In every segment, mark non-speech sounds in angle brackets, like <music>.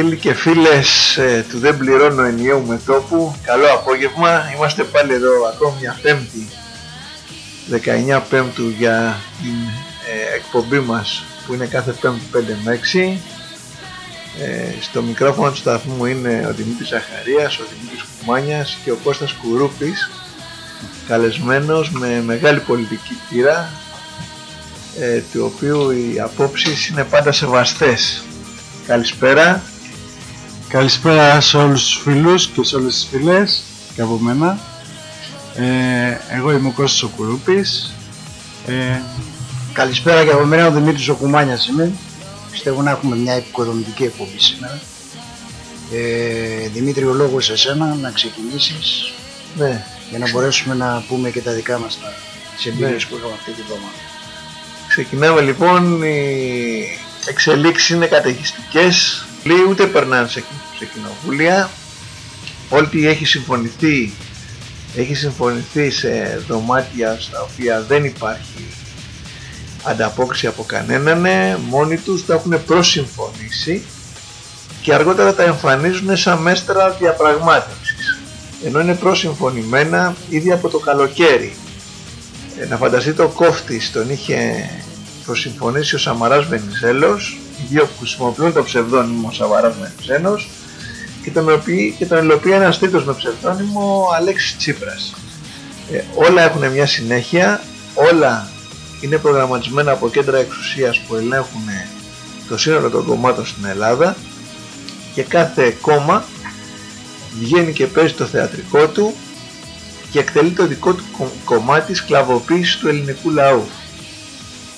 Φίλοι και φίλες ε, του Δεν Πληρώνω Ενιαίου Μετώπου, καλό απόγευμα. Είμαστε πάλι εδώ ακόμη μια πέμπτη, 19 πέμπτου για την ε, εκπομπή μας που είναι κάθε πέμπτη 5 με 6. Ε, στο μικρόφωνο του σταθμού είναι ο Δημήτρης Ζαχαρίας, ο Δημήτρης Κουμάνιας και ο Κώστας Κουρούπης, καλεσμένος με μεγάλη πολιτική πείρα, ε, του οποίου οι απόψεις είναι πάντα σεβαστές. Καλησπέρα. Καλησπέρα σε όλους τους φίλους και σε όλες τις φίλες και από μένα. Ε, εγώ είμαι ο Κώστας ο Κουρούπης. Ε, Καλησπέρα και από μένα ο Δημήτρης ο Κουμάνιας είμαι. Πιστεύω να έχουμε μια επικοδομητική εκπομπή σήμερα. Ε, Δημήτρη ο λόγος σε σένα να ξεκινήσεις Ναι, για να μπορέσουμε να πούμε και τα δικά μας τα τις εμπειρίες Ναι. που είχαμε αυτή την εβδομάδα. ξεκινάμε λοιπόν. Οι εξελίξεις είναι καταιγιστικές. Λίγοι ούτε περνάνε σε, σε κοινοβούλια. Ό,τι έχει συμφωνηθεί, έχει συμφωνηθεί σε δωμάτια στα οποία δεν υπάρχει ανταπόκριση από κανέναν. Μόνοι τους τα έχουν προσυμφωνήσει και αργότερα τα εμφανίζουν σαν μέστρα διαπραγμάτευσης. Ενώ είναι προσυμφωνημένα ήδη από το καλοκαίρι. Ε, να φανταστείτε ο κόφτης τον είχε προσυμφωνήσει ο Σαμαράς Βενιζέλος οι δύο που χρησιμοποιούν το ψευδόνυμο Σαμαράς Βενιζέλος και τον, υλοποιεί, και τον υλοποιεί ένας τρίτος με ψευδόνυμο Αλέξης Τσίπρας ε, όλα έχουν μια συνέχεια όλα είναι προγραμματισμένα από κέντρα εξουσίας που ελέγχουν το σύνολο των κομμάτων στην Ελλάδα και κάθε κόμμα βγαίνει και παίζει το θεατρικό του και εκτελεί το δικό του κο- κομμάτι σκλαβοποίησης του ελληνικού λαού.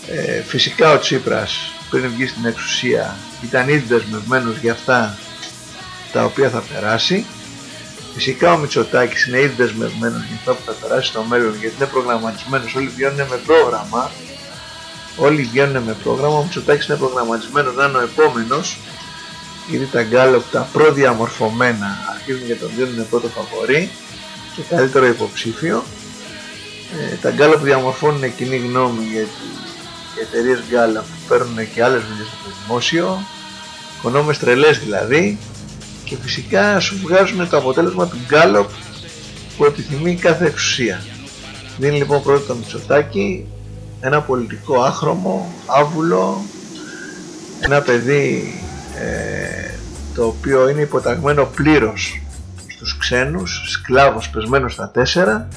Ε, φυσικά ο Τσίπρας πριν βγει στην εξουσία ήταν ήδη δεσμευμένος για αυτά τα οποία θα περάσει. Φυσικά ο Μητσοτάκης είναι ήδη δεσμευμένος για αυτά που θα περάσει στο μέλλον γιατί είναι προγραμματισμένος, όλοι βγαίνουν με πρόγραμμα. Όλοι βγαίνουν με πρόγραμμα, ο Μητσοτάκης είναι προγραμματισμένος να είναι ο επόμενος ήδη τα γκάλωπ τα προδιαμορφωμένα αρχίζουν και τον δίνουν πρώτο φαβορή και καλύτερο υποψήφιο. Ε, τα γκάλα που διαμορφώνουν κοινή γνώμη γιατί οι εταιρείες γκάλα που παίρνουν και άλλες δουλειές από το δημόσιο, οικονόμες τρελές δηλαδή, και φυσικά σου βγάζουν το αποτέλεσμα του γκάλωπ που επιθυμεί κάθε εξουσία. Δίνει λοιπόν πρώτο το Μητσοτάκη, ένα πολιτικό άχρωμο, άβουλο, ένα παιδί ε, το οποίο είναι υποταγμένο πλήρως στους ξένους, σκλάβος πεσμένος στα τέσσερα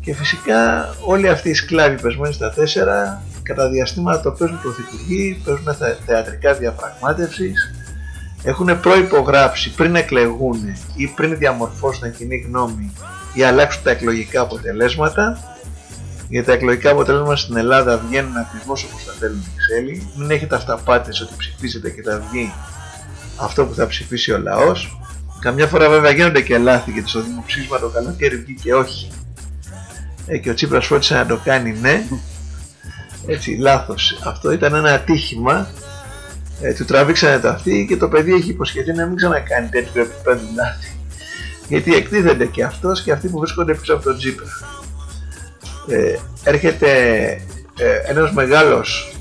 και φυσικά όλοι αυτοί οι σκλάβοι πεσμένοι στα τέσσερα κατά διαστήματα το παίζουν πρωθυπουργοί, παίζουν θε- θεατρικά διαπραγμάτευσης έχουν προϋπογράψει πριν εκλεγούν ή πριν διαμορφώσουν κοινή γνώμη ή αλλάξουν τα εκλογικά αποτελέσματα γιατί τα εκλογικά αποτελέσματα στην Ελλάδα βγαίνουν ακριβώς όπως τα θέλουν οι Ξέλοι μην έχετε αυταπάτες ότι ψηφίσετε και θα βγει αυτό που θα ψηφίσει ο λαός Καμιά φορά βέβαια γίνονται και λάθη γιατί στο δημοψήφισμα το καλοκαίρι βγήκε όχι. Ε, και ο Τσίπρας φώτισε να το κάνει ναι. Έτσι, λάθος. Αυτό ήταν ένα ατύχημα. Ε, του τραβήξανε τα αυτή και το παιδί έχει υποσχεθεί να μην ξανακάνει τέτοιο επίπεδο λάθη. Γιατί εκτίθενται και αυτός και αυτοί που βρίσκονται πίσω από τον Τσίπρα. Ε, έρχεται ε, ένας μεγάλος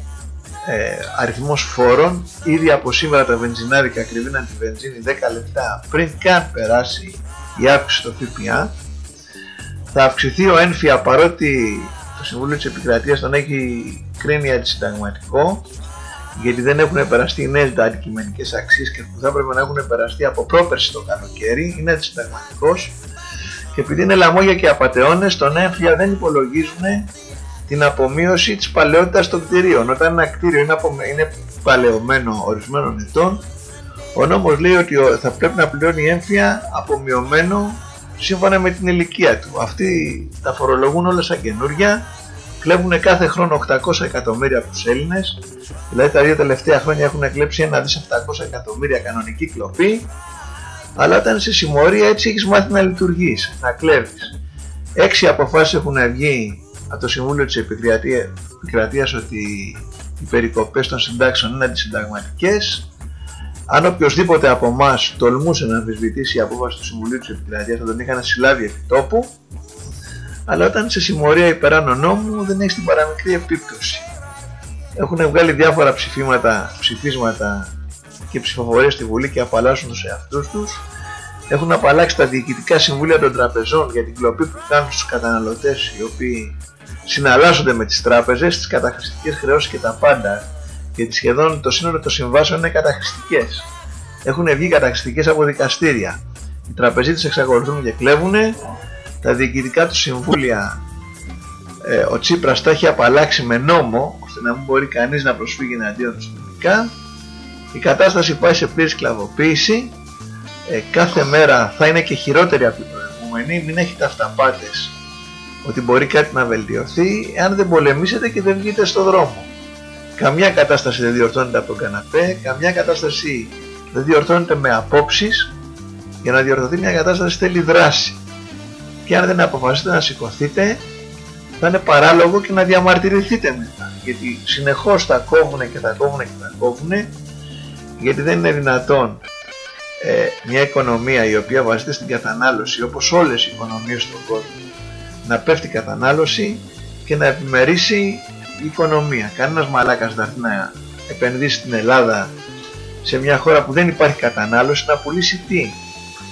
ε, αριθμός φόρων ήδη από σήμερα τα βενζινάδικα κρυβίναν τη βενζίνη 10 λεπτά πριν καν περάσει η αύξηση στο ΦΠΑ θα αυξηθεί ο ένφια παρότι το Συμβούλιο της Επικρατείας τον έχει κρίνει αντισυνταγματικό γιατί δεν έχουν περαστεί οι νέες αντικειμενικές αξίες και που θα έπρεπε να έχουν περαστεί από πρόπερση το καλοκαίρι είναι αντισυνταγματικός και επειδή είναι λαμόγια και απατεώνες τον έμφυα δεν υπολογίζουν την απομείωση της παλαιότητας των κτηρίων. Όταν ένα κτίριο είναι, απο... είναι παλαιωμένο ορισμένων ετών, ο νόμος λέει ότι ο- θα πρέπει να πληρώνει έμφυα απομειωμένο σύμφωνα με την ηλικία του. Αυτοί τα φορολογούν όλα σαν καινούρια, κλέβουν κάθε χρόνο 800 εκατομμύρια από τους Έλληνες, δηλαδή τα δύο τελευταία χρόνια έχουν κλέψει ένα δις 700 εκατομμύρια κανονική κλοπή, αλλά όταν είσαι συμμορία έτσι έχεις μάθει να λειτουργείς, να κλέβεις. Έξι αποφάσεις έχουν βγει από το Συμβούλιο της Επικρατείας ότι οι περικοπές των συντάξεων είναι αντισυνταγματικές. Αν οποιοδήποτε από εμάς τολμούσε να αμφισβητήσει η απόφαση του Συμβουλίου της Επικρατείας θα τον είχαν συλλάβει επί τόπου. Αλλά όταν είσαι συμμορία υπεράνω νόμου δεν έχεις την παραμικρή επίπτωση. Έχουν βγάλει διάφορα ψηφίματα, ψηφίσματα και ψηφοφορίες στη Βουλή και απαλλάσσουν τους εαυτούς τους. Έχουν απαλλάξει τα διοικητικά συμβούλια των τραπεζών για την κλοπή που κάνουν στους καταναλωτές οι οποίοι συναλλάσσονται με τις τράπεζες, τις καταχρηστικές χρεώσεις και τα πάντα γιατί σχεδόν το σύνολο των συμβάσεων είναι καταχρηστικές. Έχουν βγει καταχρηστικές από δικαστήρια. Οι τραπεζίτες εξακολουθούν και κλέβουν. Τα διοικητικά του συμβούλια ε, ο Τσίπρας τα έχει απαλλάξει με νόμο ώστε να μην μπορεί κανείς να προσφύγει εναντίον του νομικά. Η κατάσταση πάει σε πλήρη σκλαβοποίηση. Ε, κάθε μέρα θα είναι και χειρότερη από την προηγούμενη. Μην έχετε αυταπάτες ότι μπορεί κάτι να βελτιωθεί εάν δεν πολεμήσετε και δεν βγείτε στο δρόμο. Καμιά κατάσταση δεν διορθώνεται από τον καναπέ, καμιά κατάσταση δεν διορθώνεται με απόψεις. Για να διορθωθεί μια κατάσταση θέλει δράση. Και αν δεν αποφασίσετε να σηκωθείτε, θα είναι παράλογο και να διαμαρτυρηθείτε μετά. Γιατί συνεχώς θα κόβουν και θα κόβουν και θα κόβουν, γιατί δεν είναι δυνατόν ε, μια οικονομία η οποία βασίζεται στην κατανάλωση, όπως όλες οι οικονομίες στον κόσμο, να πέφτει η κατανάλωση και να επιμερίσει η οικονομία. Κανένας μαλάκας δεν έρθει να επενδύσει στην Ελλάδα σε μια χώρα που δεν υπάρχει κατανάλωση να πουλήσει τι;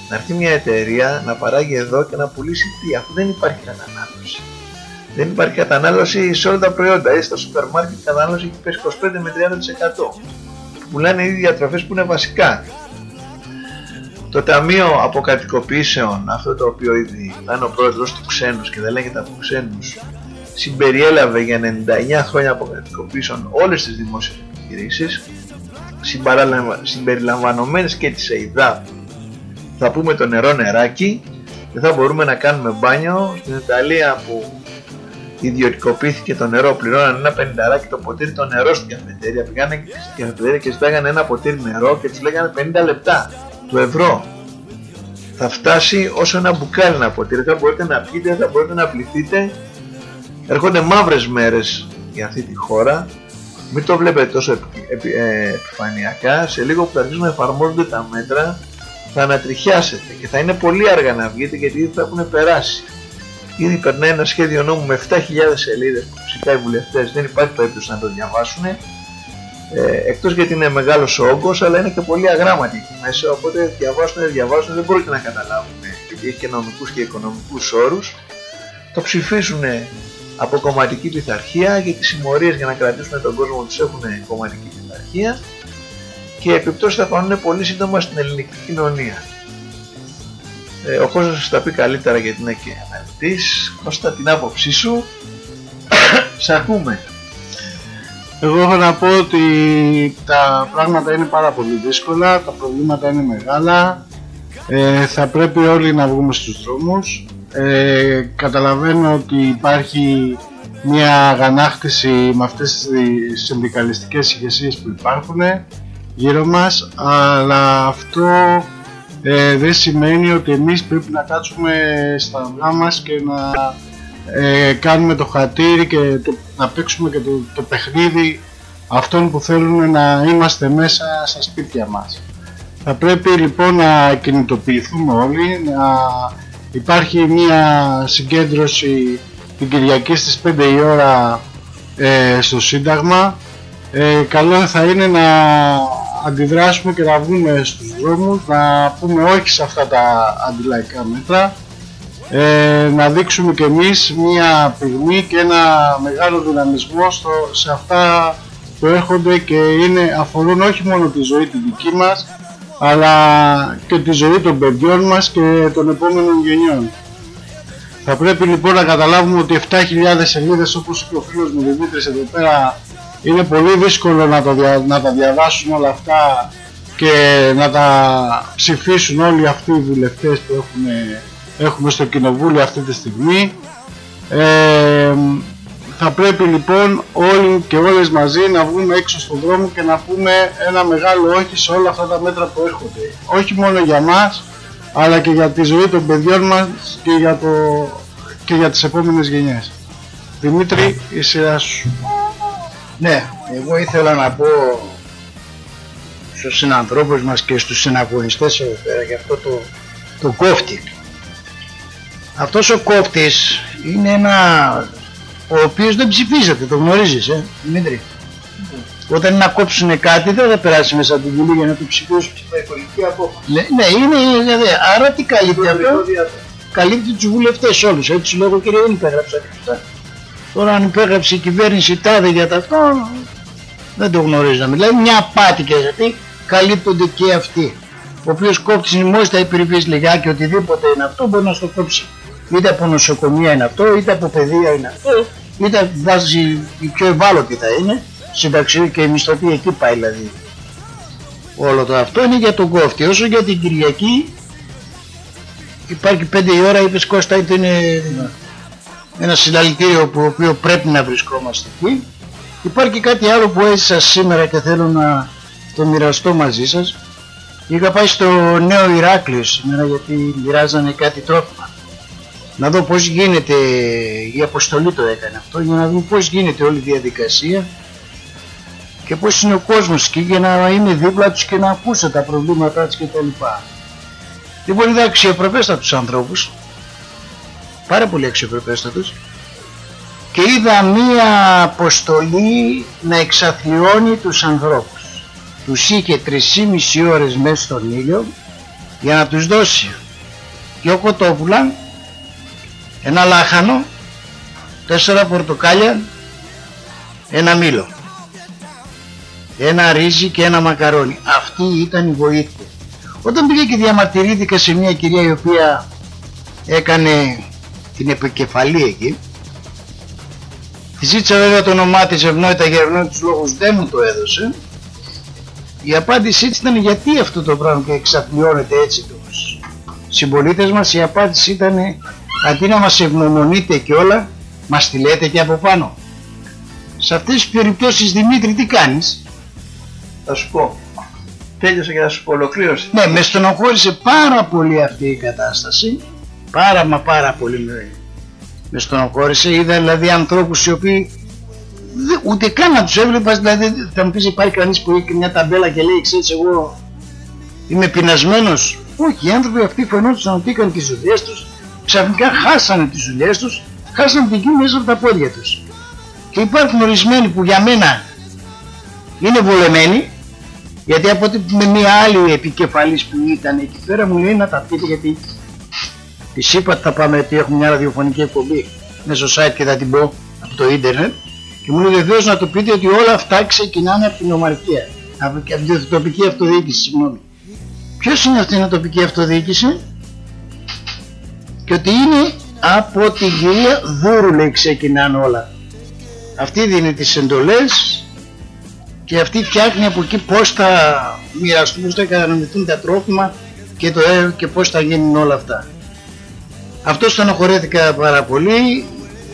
Να έρθει μια εταιρεία να παράγει εδώ και να πουλήσει τι αφού δεν υπάρχει κατανάλωση. Δεν υπάρχει κατανάλωση σε όλα τα προϊόντα. Έτσι στο σούπερ μάρκετ η κατανάλωση έχει πέσει 25 με 30%. Πουλάνε ήδη διατροφές που είναι βασικά. Το Ταμείο Αποκατοικοποιήσεων, αυτό το οποίο ήδη θα είναι ο πρόεδρος του ξένους και δεν λέγεται από ξένους, συμπεριέλαβε για 99 χρόνια αποκατοικοποιήσεων όλες τις δημόσιες επιχειρήσεις, συμπεριλαμβανομένες και της ΕΙΔΑΠ. Θα πούμε το νερό νεράκι και θα μπορούμε να κάνουμε μπάνιο στην Ιταλία που ιδιωτικοποιήθηκε το νερό, πληρώναν ένα πενινταράκι το ποτήρι το νερό στην καφετέρια. Πήγανε στην καφετέρια και ζητάγανε ένα ποτήρι νερό και τους λέγανε 50 λεπτά του ευρώ θα φτάσει όσο ένα μπουκάλι να ποτήρι. Θα μπορείτε να πιείτε, θα μπορείτε να πληθείτε. Έρχονται μαύρες μέρες για αυτή τη χώρα. Μην το βλέπετε τόσο επι, ε, επιφανειακά. Σε λίγο που θα αρχίσουν να εφαρμόζονται τα μέτρα θα ανατριχιάσετε και θα είναι πολύ αργά να βγείτε γιατί ήδη θα έχουν περάσει. Ήδη περνάει ένα σχέδιο νόμου με 7.000 σελίδες που φυσικά οι βουλευτές δεν υπάρχει περίπτωση να το διαβάσουν ε, εκτός γιατί είναι μεγάλος ο όγκος αλλά είναι και πολύ αγράμματοι εκεί μέσα οπότε διαβάζουν, διαβάζουν δεν μπορείτε να καταλάβουν γιατί έχει και νομικούς και οικονομικούς όρους το ψηφίσουν από κομματική πειθαρχία γιατί τις συμμορίες για να κρατήσουν τον κόσμο τους έχουν κομματική πειθαρχία και οι επιπτώσεις θα φανούν πολύ σύντομα στην ελληνική κοινωνία. Ε, ο Κώστας θα τα πει καλύτερα γιατί είναι και αναλυτής. Κώστα την άποψή σου. Σ' ακούμε. Εγώ έχω να πω ότι τα πράγματα είναι πάρα πολύ δύσκολα, τα προβλήματα είναι μεγάλα, ε, θα πρέπει όλοι να βγούμε στους δρόμους. Ε, καταλαβαίνω ότι υπάρχει μια αγανάκτηση με αυτές τις συνδικαλιστικές ηγεσίες που υπάρχουν γύρω μας, αλλά αυτό ε, δεν σημαίνει ότι εμείς πρέπει να κάτσουμε στα αυγά μας και να ε, κάνουμε το χατήρι και το, να παίξουμε και το, το παιχνίδι αυτών που θέλουν να είμαστε μέσα στα σπίτια μας. Θα πρέπει λοιπόν να κινητοποιηθούμε όλοι, να υπάρχει μια συγκέντρωση την Κυριακή στις 5 η ώρα ε, στο Σύνταγμα. Ε, καλό θα είναι να αντιδράσουμε και να βγούμε στους δρόμους, να πούμε όχι σε αυτά τα αντιλαϊκά μέτρα ε, να δείξουμε και εμείς μια πυγμή και ένα μεγάλο δυναμισμό στο, σε αυτά που έρχονται και είναι, αφορούν όχι μόνο τη ζωή τη δική μας αλλά και τη ζωή των παιδιών μας και των επόμενων γενιών. Θα πρέπει λοιπόν να καταλάβουμε ότι 7.000 σελίδες όπως είπε ο φίλος μου Δημήτρης εδώ πέρα είναι πολύ δύσκολο να, το, να τα διαβάσουν όλα αυτά και να τα ψηφίσουν όλοι αυτοί οι βουλευτές που έχουν έχουμε στο κοινοβούλιο αυτή τη στιγμή. Ε, θα πρέπει λοιπόν όλοι και όλες μαζί να βγούμε έξω στον δρόμο και να πούμε ένα μεγάλο όχι σε όλα αυτά τα μέτρα που έρχονται. Όχι μόνο για μας, αλλά και για τη ζωή των παιδιών μας και για, το, και για τις επόμενες γενιές. Δημήτρη, η σειρά σου. Ναι, εγώ ήθελα να πω στους συνανθρώπους μας και στους συναγωνιστές εδώ πέρα για αυτό το, το κόφτη. Αυτός ο κόφτης είναι ένα ο οποίος δεν ψηφίζεται, το γνωρίζεις, ε, Δημήτρη. Όταν είναι να κόψουν κάτι δεν θα περάσει μέσα από τη Βουλή για να το ψηφίσουν. Ναι, ναι, είναι, δηλαδή, άρα τι καλύπτει αυτό; Καλύπτει τους βουλευτές όλους, έτσι λόγω και δεν υπέγραψα αυτά. Τώρα αν υπέγραψε η κυβέρνηση τάδε για τα αυτό, δεν το γνωρίζαμε. Δηλαδή μια απάτη και γιατί καλύπτονται και αυτοί. Ο οποίος κόψει μόλις τα υπηρεσίες λιγάκι, οτιδήποτε είναι αυτό, μπορεί να στο κόψει. Είτε από νοσοκομεία είναι αυτό, είτε από παιδεία είναι αυτό, είτε βάζει η πιο ευάλωτη θα είναι, συνταξιού και η μισθωτή εκεί πάει δηλαδή. Όλο το αυτό είναι για τον κόφτη. Όσο για την Κυριακή, υπάρχει 5 η ώρα, είπες Κώστα, είτε είναι ένα συλλαλητήριο που οποίος πρέπει να βρισκόμαστε εκεί. Υπάρχει κάτι άλλο που έζησα σήμερα και θέλω να το μοιραστώ μαζί σας. Είχα πάει στο νέο Ηράκλειο σήμερα γιατί μοιράζανε κάτι τρόφιμα. Να δω πώς γίνεται, η αποστολή το έκανε αυτό, για να δούμε πώς γίνεται όλη η διαδικασία και πώς είναι ο κόσμος εκεί για να είναι δίπλα τους και να ακούσω τα προβλήματά τους κτλ. Λοιπόν είδα αξιοπρεπέστατους ανθρώπους, πάρα πολύ αξιοπρεπέστατους και είδα μία αποστολή να εξαθλιώνει τους ανθρώπους. Τους είχε 3,5 ώρες μέσα στον ήλιο για να τους δώσει δυο κοτόπουλα, ένα λάχανο, τέσσερα πορτοκάλια, ένα μήλο, ένα ρύζι και ένα μακαρόνι. Αυτή ήταν η βοήθεια. Όταν πήγε και διαμαρτυρήθηκα σε μια κυρία η οποία έκανε την επικεφαλή εκεί, Τη ζήτησα βέβαια το όνομά της ευνόητα για ευνόητους λόγους δεν μου το έδωσε. Η απάντησή της ήταν γιατί αυτό το πράγμα και εξαπλιώνεται έτσι τους συμπολίτες μας; Η απάντηση ήταν αντί να μας ευγνωμονείτε και όλα, μας τη λέτε και από πάνω. Σε αυτές τις περιπτώσεις Δημήτρη τι κάνεις; Θα σου πω. Τέλειωσε και θα σου πω ολοκλήρωση. Ναι, με στενοχώρησε πάρα πολύ αυτή η κατάσταση. Πάρα μα πάρα πολύ με, με στενοχώρησε. Είδα δηλαδή ανθρώπους οι οποίοι δε, ούτε καν να τους έβλεπα, δηλαδή θα μου πεις υπάρχει κανείς που έχει μια ταμπέλα και λέει ξέρεις εγώ είμαι πεινασμένος. Όχι, οι άνθρωποι αυτοί φαινόντουσαν ότι είχαν τις δουλειές τους, ξαφνικά χάσανε τις δουλειές τους, χάσανε την γη μέσα από τα πόδια τους. Και υπάρχουν ορισμένοι που για μένα είναι βολεμένοι, γιατί από ότι με μια άλλη επικεφαλής που ήταν εκεί πέρα μου λέει να τα πείτε γιατί της είπα ότι θα πάμε ότι έχουμε μια ραδιοφωνική εκπομπή μέσω site και θα την πω από το ίντερνετ και μου λέει βεβαίως να το πείτε ότι όλα αυτά ξεκινάνε από την ομαρχία, από την τοπική αυτοδιοίκηση, συγγνώμη. Ποιος είναι αυτή η τοπική αυτοδιοίκηση; Και ότι είναι από την κυρία Δούρου λέει ξεκινάνε όλα. Αυτή δίνει τις εντολές και αυτή φτιάχνει από εκεί πώς θα μοιραστούν, πώς θα κατανοηθούν τα τρόφιμα και, το, και πώς θα γίνουν όλα αυτά. Αυτό στενοχωρέθηκα πάρα πολύ.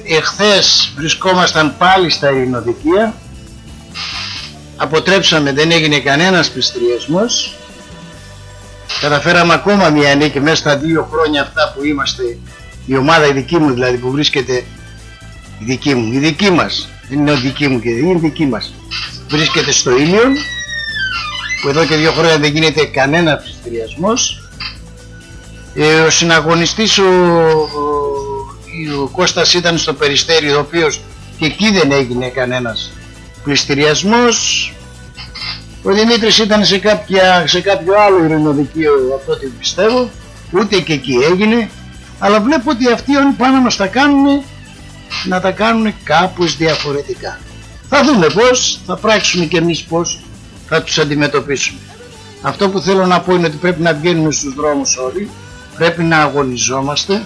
Εχθές βρισκόμασταν πάλι στα ειρηνοδικεία. Αποτρέψαμε, δεν έγινε κανένας πληστηριασμός. Καταφέραμε ακόμα μια νίκη μέσα στα δύο χρόνια αυτά που είμαστε. Η ομάδα η δική μου δηλαδή που βρίσκεται η δική μου, η δική μας. Δεν είναι η δική μου και είναι η δική μας. Βρίσκεται στο Ήλιον που εδώ και δύο χρόνια δεν γίνεται κανένα πληστηριασμός ε, ο συναγωνιστής ο, ο, ο Κώστας ήταν στο Περιστέρι ο οποίος και εκεί δεν έγινε κανένας πληστηριασμός ο Δημήτρης ήταν σε, κάποια, σε κάποιο άλλο ειρηνοδικείο από ό,τι πιστεύω ούτε και εκεί έγινε αλλά βλέπω ότι αυτοί όλοι πάνε να μας τα κάνουν να τα κάνουν κάπως διαφορετικά. Θα δούμε πως θα πράξουμε και εμείς πως θα τους αντιμετωπίσουμε. Αυτό που θέλω να πω είναι ότι πρέπει να βγαίνουμε στους δρόμους όλοι πρέπει να αγωνιζόμαστε.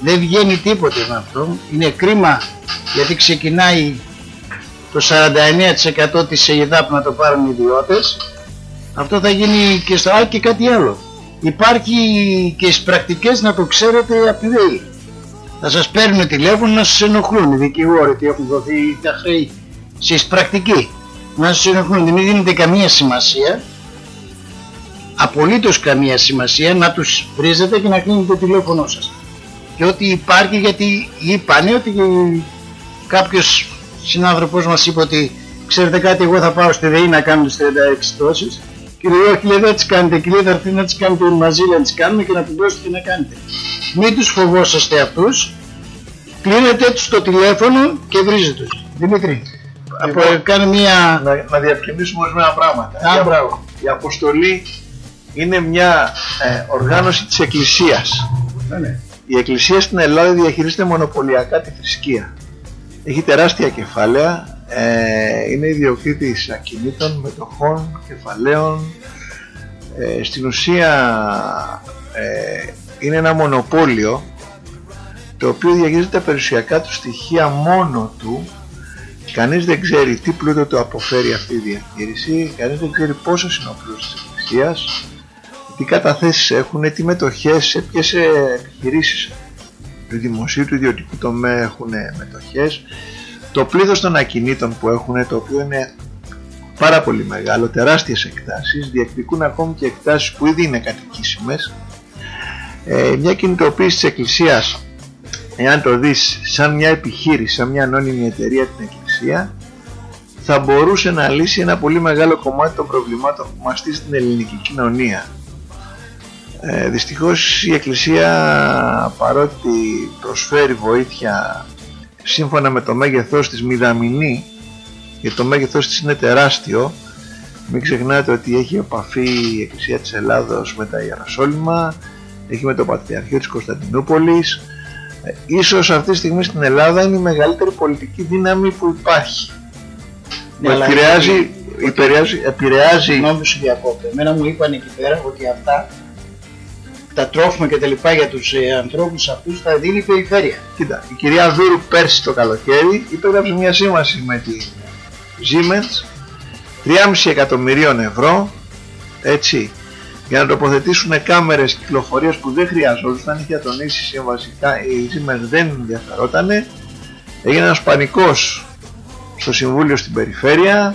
Δεν βγαίνει τίποτε με αυτό. Είναι κρίμα γιατί ξεκινάει το 49% της ΕΙΔΑΠ να το πάρουν οι ιδιώτες αυτό θα γίνει και στο... Α, και κάτι άλλο υπάρχει και στις πρακτικές να το ξέρετε απειροή. Θα σας παίρνουν τηλέφωνο να σας ενοχλούν οι δικηγόροι ότι έχουν δοθεί τα χρέη στις πρακτική. Να σας ενοχλούν, δεν δίνετε καμία σημασία απολύτως καμία σημασία να τους βρίζετε και να κλείνετε το τηλέφωνο σας. Και ότι υπάρχει γιατί είπανε ότι κάποιος συνάνθρωπος μας είπε ότι ξέρετε κάτι εγώ θα πάω στη ΔΕΗ να κάνω τις 36 τόσεις και λέει όχι λέει δεν τις κάνετε και λέει θα έρθει να τις κάνετε μαζί να τις κάνουμε και να την δώσετε να κάνετε. Μην τους φοβόσαστε αυτούς, κλείνετε τους το τηλέφωνο και βρίζετε τους. Δημήτρη, Λοιπόν, κάνε μια... Να, να διευκρινίσουμε ορισμένα πράγματα. Α, Η- μπράβο. Η αποστολή είναι μια ε, οργάνωση της Εκκλησίας. Ναι. Η Εκκλησία στην Ελλάδα διαχειρίζεται μονοπωλιακά τη θρησκεία. Έχει τεράστια κεφάλαια, ε, είναι ιδιοκτήτης ακινήτων, μετοχών, κεφαλαίων. Ε, στην ουσία ε, είναι ένα μονοπόλιο το οποίο διαχειρίζεται τα περιουσιακά του στοιχεία μόνο του. Κανείς δεν ξέρει τι πλούτο του αποφέρει αυτή η διαχείριση, κανείς δεν ξέρει πόσο είναι ο πλούτος της Εκκλησίας, τι καταθέσεις έχουν, τι μετοχές, σε ποιες ε, επιχειρήσεις του δημοσίου, του ιδιωτικού τομέα έχουν μετοχές, το πλήθος των ακινήτων που έχουν, το οποίο είναι πάρα πολύ μεγάλο, τεράστιες εκτάσεις, διεκδικούν ακόμη και εκτάσεις που ήδη είναι κατοικήσιμες. Ε, μια κινητοποίηση της Εκκλησίας εάν το δεις σαν μια επιχείρηση, σαν μια ανώνυμη εταιρεία την Εκκλησία θα μπορούσε να λύσει ένα πολύ μεγάλο κομμάτι των προβλημάτων που μαστίζει την ελληνική κοινωνία. Ε, δυστυχώς η Εκκλησία παρότι προσφέρει βοήθεια σύμφωνα με το μέγεθός της μηδαμινή και το μέγεθός της είναι τεράστιο μην ξεχνάτε ότι έχει επαφή η Εκκλησία της Ελλάδος με τα Ιεροσόλυμα έχει με το Πατριαρχείο της Κωνσταντινούπολης ε, ίσως αυτή τη στιγμή στην Ελλάδα είναι η μεγαλύτερη πολιτική δύναμη που υπάρχει. Ναι, που αλλά επηρεάζει, είναι- επηρεάζει, επηρεάζει Συγγνώμη που σου διακόπτω. Εμένα μου είπαν εκεί πέρα ότι αυτά τα τρόφιμα και τα λοιπά για τους ε, ανθρώπους αυτούς θα δίνει η περιφέρεια. Κοίτα, η κυρία Δούρου πέρσι το καλοκαίρι υπέγραψε μια σύμβαση με τη Siemens 3,5 εκατομμυρίων ευρώ έτσι για να τοποθετήσουν κάμερες κυκλοφορίας που δεν χρειαζόταν είχε τονίσει η σύμβαση κα- η Siemens δεν ενδιαφερότανε έγινε ένας πανικός στο Συμβούλιο στην Περιφέρεια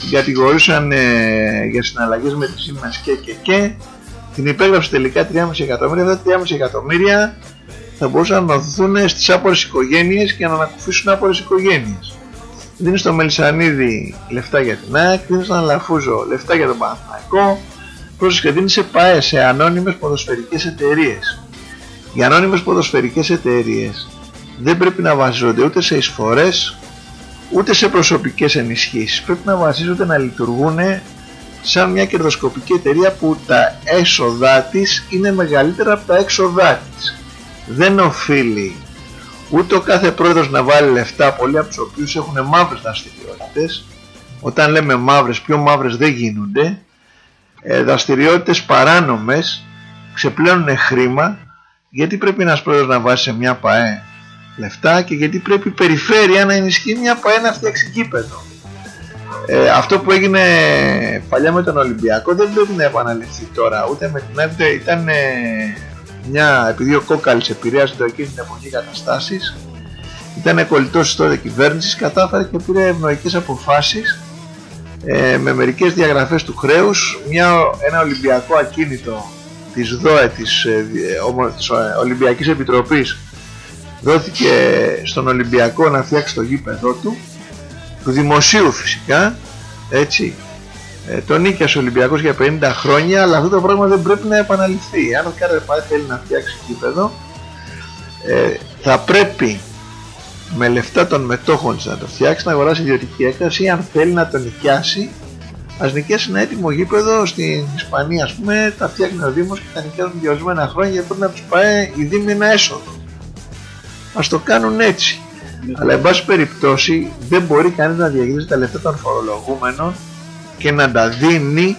την κατηγορούσαν ε, για συναλλαγές με τη Siemens και και και την υπέγραψε τελικά 3,5 εκατομμύρια αυτά τα 3,5 εκατομμύρια θα μπορούσαν να δοθούν στις άπορες οικογένειες και να ανακουφίσουν άπορες οικογένειες. Δίνεις στο Μελισανίδη λεφτά για την ΑΕΚ, δίνεις στον Αλαφούζο λεφτά για τον Παναθηναϊκό, πρόσεχε δίνεις σε ΠΑΕ, σε ανώνυμες ποδοσφαιρικές εταιρείες. Οι ανώνυμες ποδοσφαιρικές εταιρείες δεν πρέπει να βασίζονται ούτε σε εισφορές, ούτε σε προσωπικές ενισχύσεις. Πρέπει να βασίζονται να λειτουργούν σαν μια κερδοσκοπική εταιρεία που τα έσοδά της είναι μεγαλύτερα από τα έξοδά της. Δεν οφείλει ούτε ο κάθε πρόεδρος να βάλει λεφτά πολλοί από τους οποίους έχουν μαύρες δραστηριότητες. Όταν λέμε μαύρες πιο μαύρες δεν γίνονται. Ε, δραστηριότητες παράνομες ξεπλένουν χρήμα γιατί πρέπει ένας πρόεδρος να βάζει σε μια ΠαΕ λεφτά και γιατί πρέπει η περιφέρεια να ενισχύει μια ΠαΕ να φτιάξει γήπεδο ε, αυτό που έγινε παλιά με τον Ολυμπιακό δεν πρέπει να επαναληφθεί τώρα. Ούτε με την άλλη ήταν ε, μια, επειδή ο Κόκαλης επηρέασε το εκείνη την εποχή καταστάσεις ήταν κολλητός τότε κυβέρνησης κατάφερε και πήρε ευνοϊκές αποφάσεις ε, με μερικές διαγραφές του χρέους. Μια, ένα Ολυμπιακό ακίνητο της ΔΟΕ της, ε, ομο- της ε, Ολυμπιακής Επιτροπής δόθηκε στον Ολυμπιακό να φτιάξει το γήπεδό του του δημοσίου φυσικά έτσι. Ε, τον νίκιασε ο Ολυμπιακός για 50 χρόνια αλλά αυτό το πράγμα δεν πρέπει να επαναληφθεί. Αν ο κάθε θέλει να φτιάξει γήπεδο ε, θα πρέπει με λεφτά των μετόχων της να το φτιάξει να αγοράσει ιδιωτική έκταση. Ή αν θέλει να το νοικιάσει ας νοικιάσει ένα έτοιμο γήπεδο στην Ισπανία ας πούμε τα φτιάχνει ο Δήμος και τα νοικιάζουν για ορισμένα χρόνια γιατί πρέπει να τους πάει η Δήμη ένα έσοδο. Ας το κάνουν έτσι αλλά εν πάση περιπτώσει δεν μπορεί κανείς να διαχειρίζει τα λεφτά των φορολογούμενων και να τα δίνει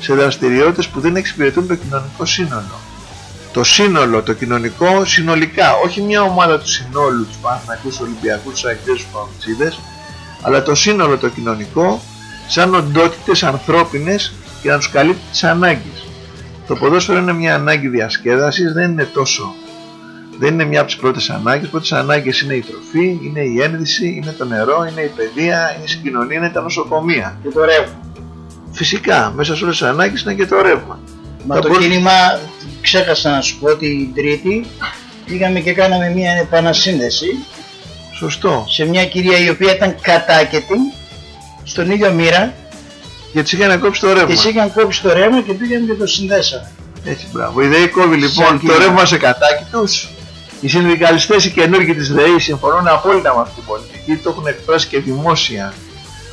σε δραστηριότητες που δεν εξυπηρετούν το κοινωνικό σύνολο. Το σύνολο, το κοινωνικό συνολικά, όχι μια ομάδα του συνόλου, τους Παναθηναϊκούς Ολυμπιακούς, τους Αγγλίους, τους Παγκοτσίδες, αλλά το σύνολο το κοινωνικό σαν οντότητες ανθρώπινες και να τους καλύπτει τις ανάγκες. Το ποδόσφαιρο είναι μια ανάγκη διασκέδασης, δεν είναι τόσο. Δεν είναι μια από τις πρώτες ανάγκες. Οι πρώτες ανάγκες είναι η τροφή, είναι η ένδυση, είναι το νερό, είναι η παιδεία, είναι η συγκοινωνία, είναι τα νοσοκομεία. Και το ρεύμα. Φυσικά, μέσα σε όλες τις ανάγκες είναι και το ρεύμα. Μα Θα το μπορούσε- κίνημα, ξέχασα να σου πω την Τρίτη, πήγαμε και κάναμε μια επανασύνδεση Σωστό. σε μια κυρία η οποία ήταν κατάκετη στον ίδιο μοίρα Γιατί είχαν κόψει το ρεύμα. της είχαν κόψει το ρεύμα και πήγαμε και το συνδέσαμε. Έτσι, μπράβο. Η ΔΕΗ κόβει λοιπόν Σαν το κύμα. ρεύμα σε κατάκι τους. Οι συνδικαλιστές οι καινούργοι της ΔΕΗ συμφωνούν απόλυτα με αυτή την πολιτική. Το έχουν εκφράσει και δημόσια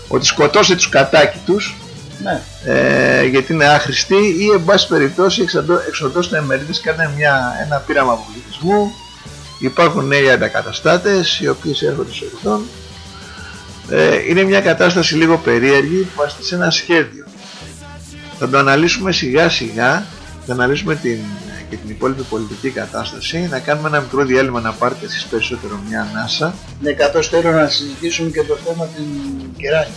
ότι σκοτώσε τους κατάκι τους Ναι. ε, γιατί είναι άχρηστοι ή εν πάση περιπτώσει εξαντώ- εξοντώστε εμερίδες κάνουν μια, ένα πείραμα αποπληθισμού. Υπάρχουν νέοι αντακαταστάτες οι οποίες έρχονται στο ρηθόν. Ε, είναι μια κατάσταση λίγο περίεργη που βάζεται σε ένα σχέδιο. Θα το αναλύσουμε σιγά σιγά, θα αναλύσουμε την, και την υπόλοιπη πολιτική κατάσταση, να κάνουμε ένα μικρό διάλειμμα να πάρετε εσείς περισσότερο μια ανάσα. Ναι, καθώς θέλω να συζητήσουμε και το θέμα την κεράνη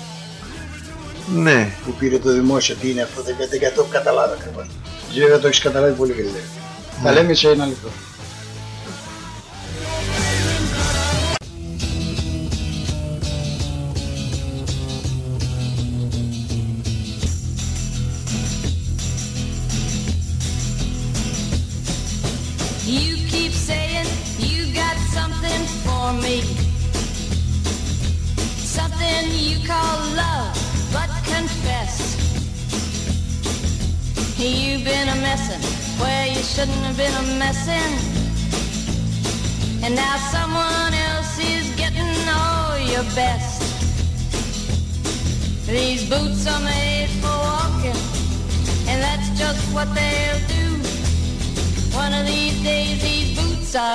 Ναι, που πήρε το δημόσιο. Τι είναι αυτό, δεν, δεν, δεν το έχω καταλάβει ακριβώς. Βέβαια το έχεις καταλάβει πολύ γρήγορα. Θα λέμε σε ένα λεπτό.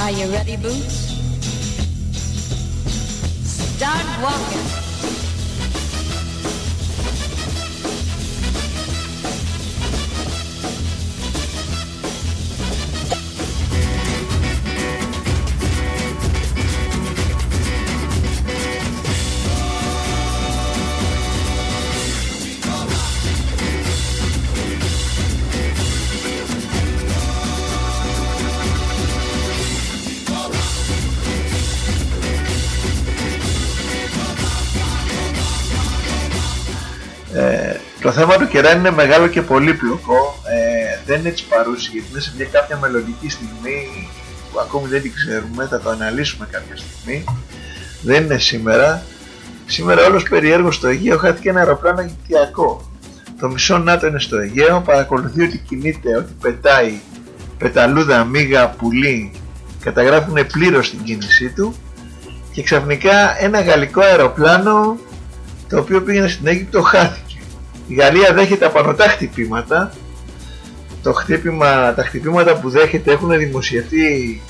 Are you ready, Boots? Start walking. Το θέμα του κεράνι είναι μεγάλο και πολύπλοκο. Ε, δεν είναι έτσι παρούσι γιατί είναι σε μια κάποια μελλοντική στιγμή που ακόμη δεν την ξέρουμε. Θα το αναλύσουμε κάποια στιγμή. Δεν είναι σήμερα. Σήμερα όλος περιέργως στο Αιγαίο χάθηκε ένα αεροπλάνο Αιγυπτιακό. Το μισό ΝΑΤΟ είναι στο Αιγαίο, παρακολουθεί ότι κινείται, ότι πετάει πεταλούδα, μίγα, πουλί, καταγράφουν πλήρως την κίνησή του και ξαφνικά ένα γαλλικό αεροπλάνο το οποίο πήγαινε στην Αίγυπτο χάθηκε. Η Γαλλία δέχεται απανοτά χτυπήματα. Το χτύπημα, τα χτυπήματα που δέχεται έχουν δημοσιευτεί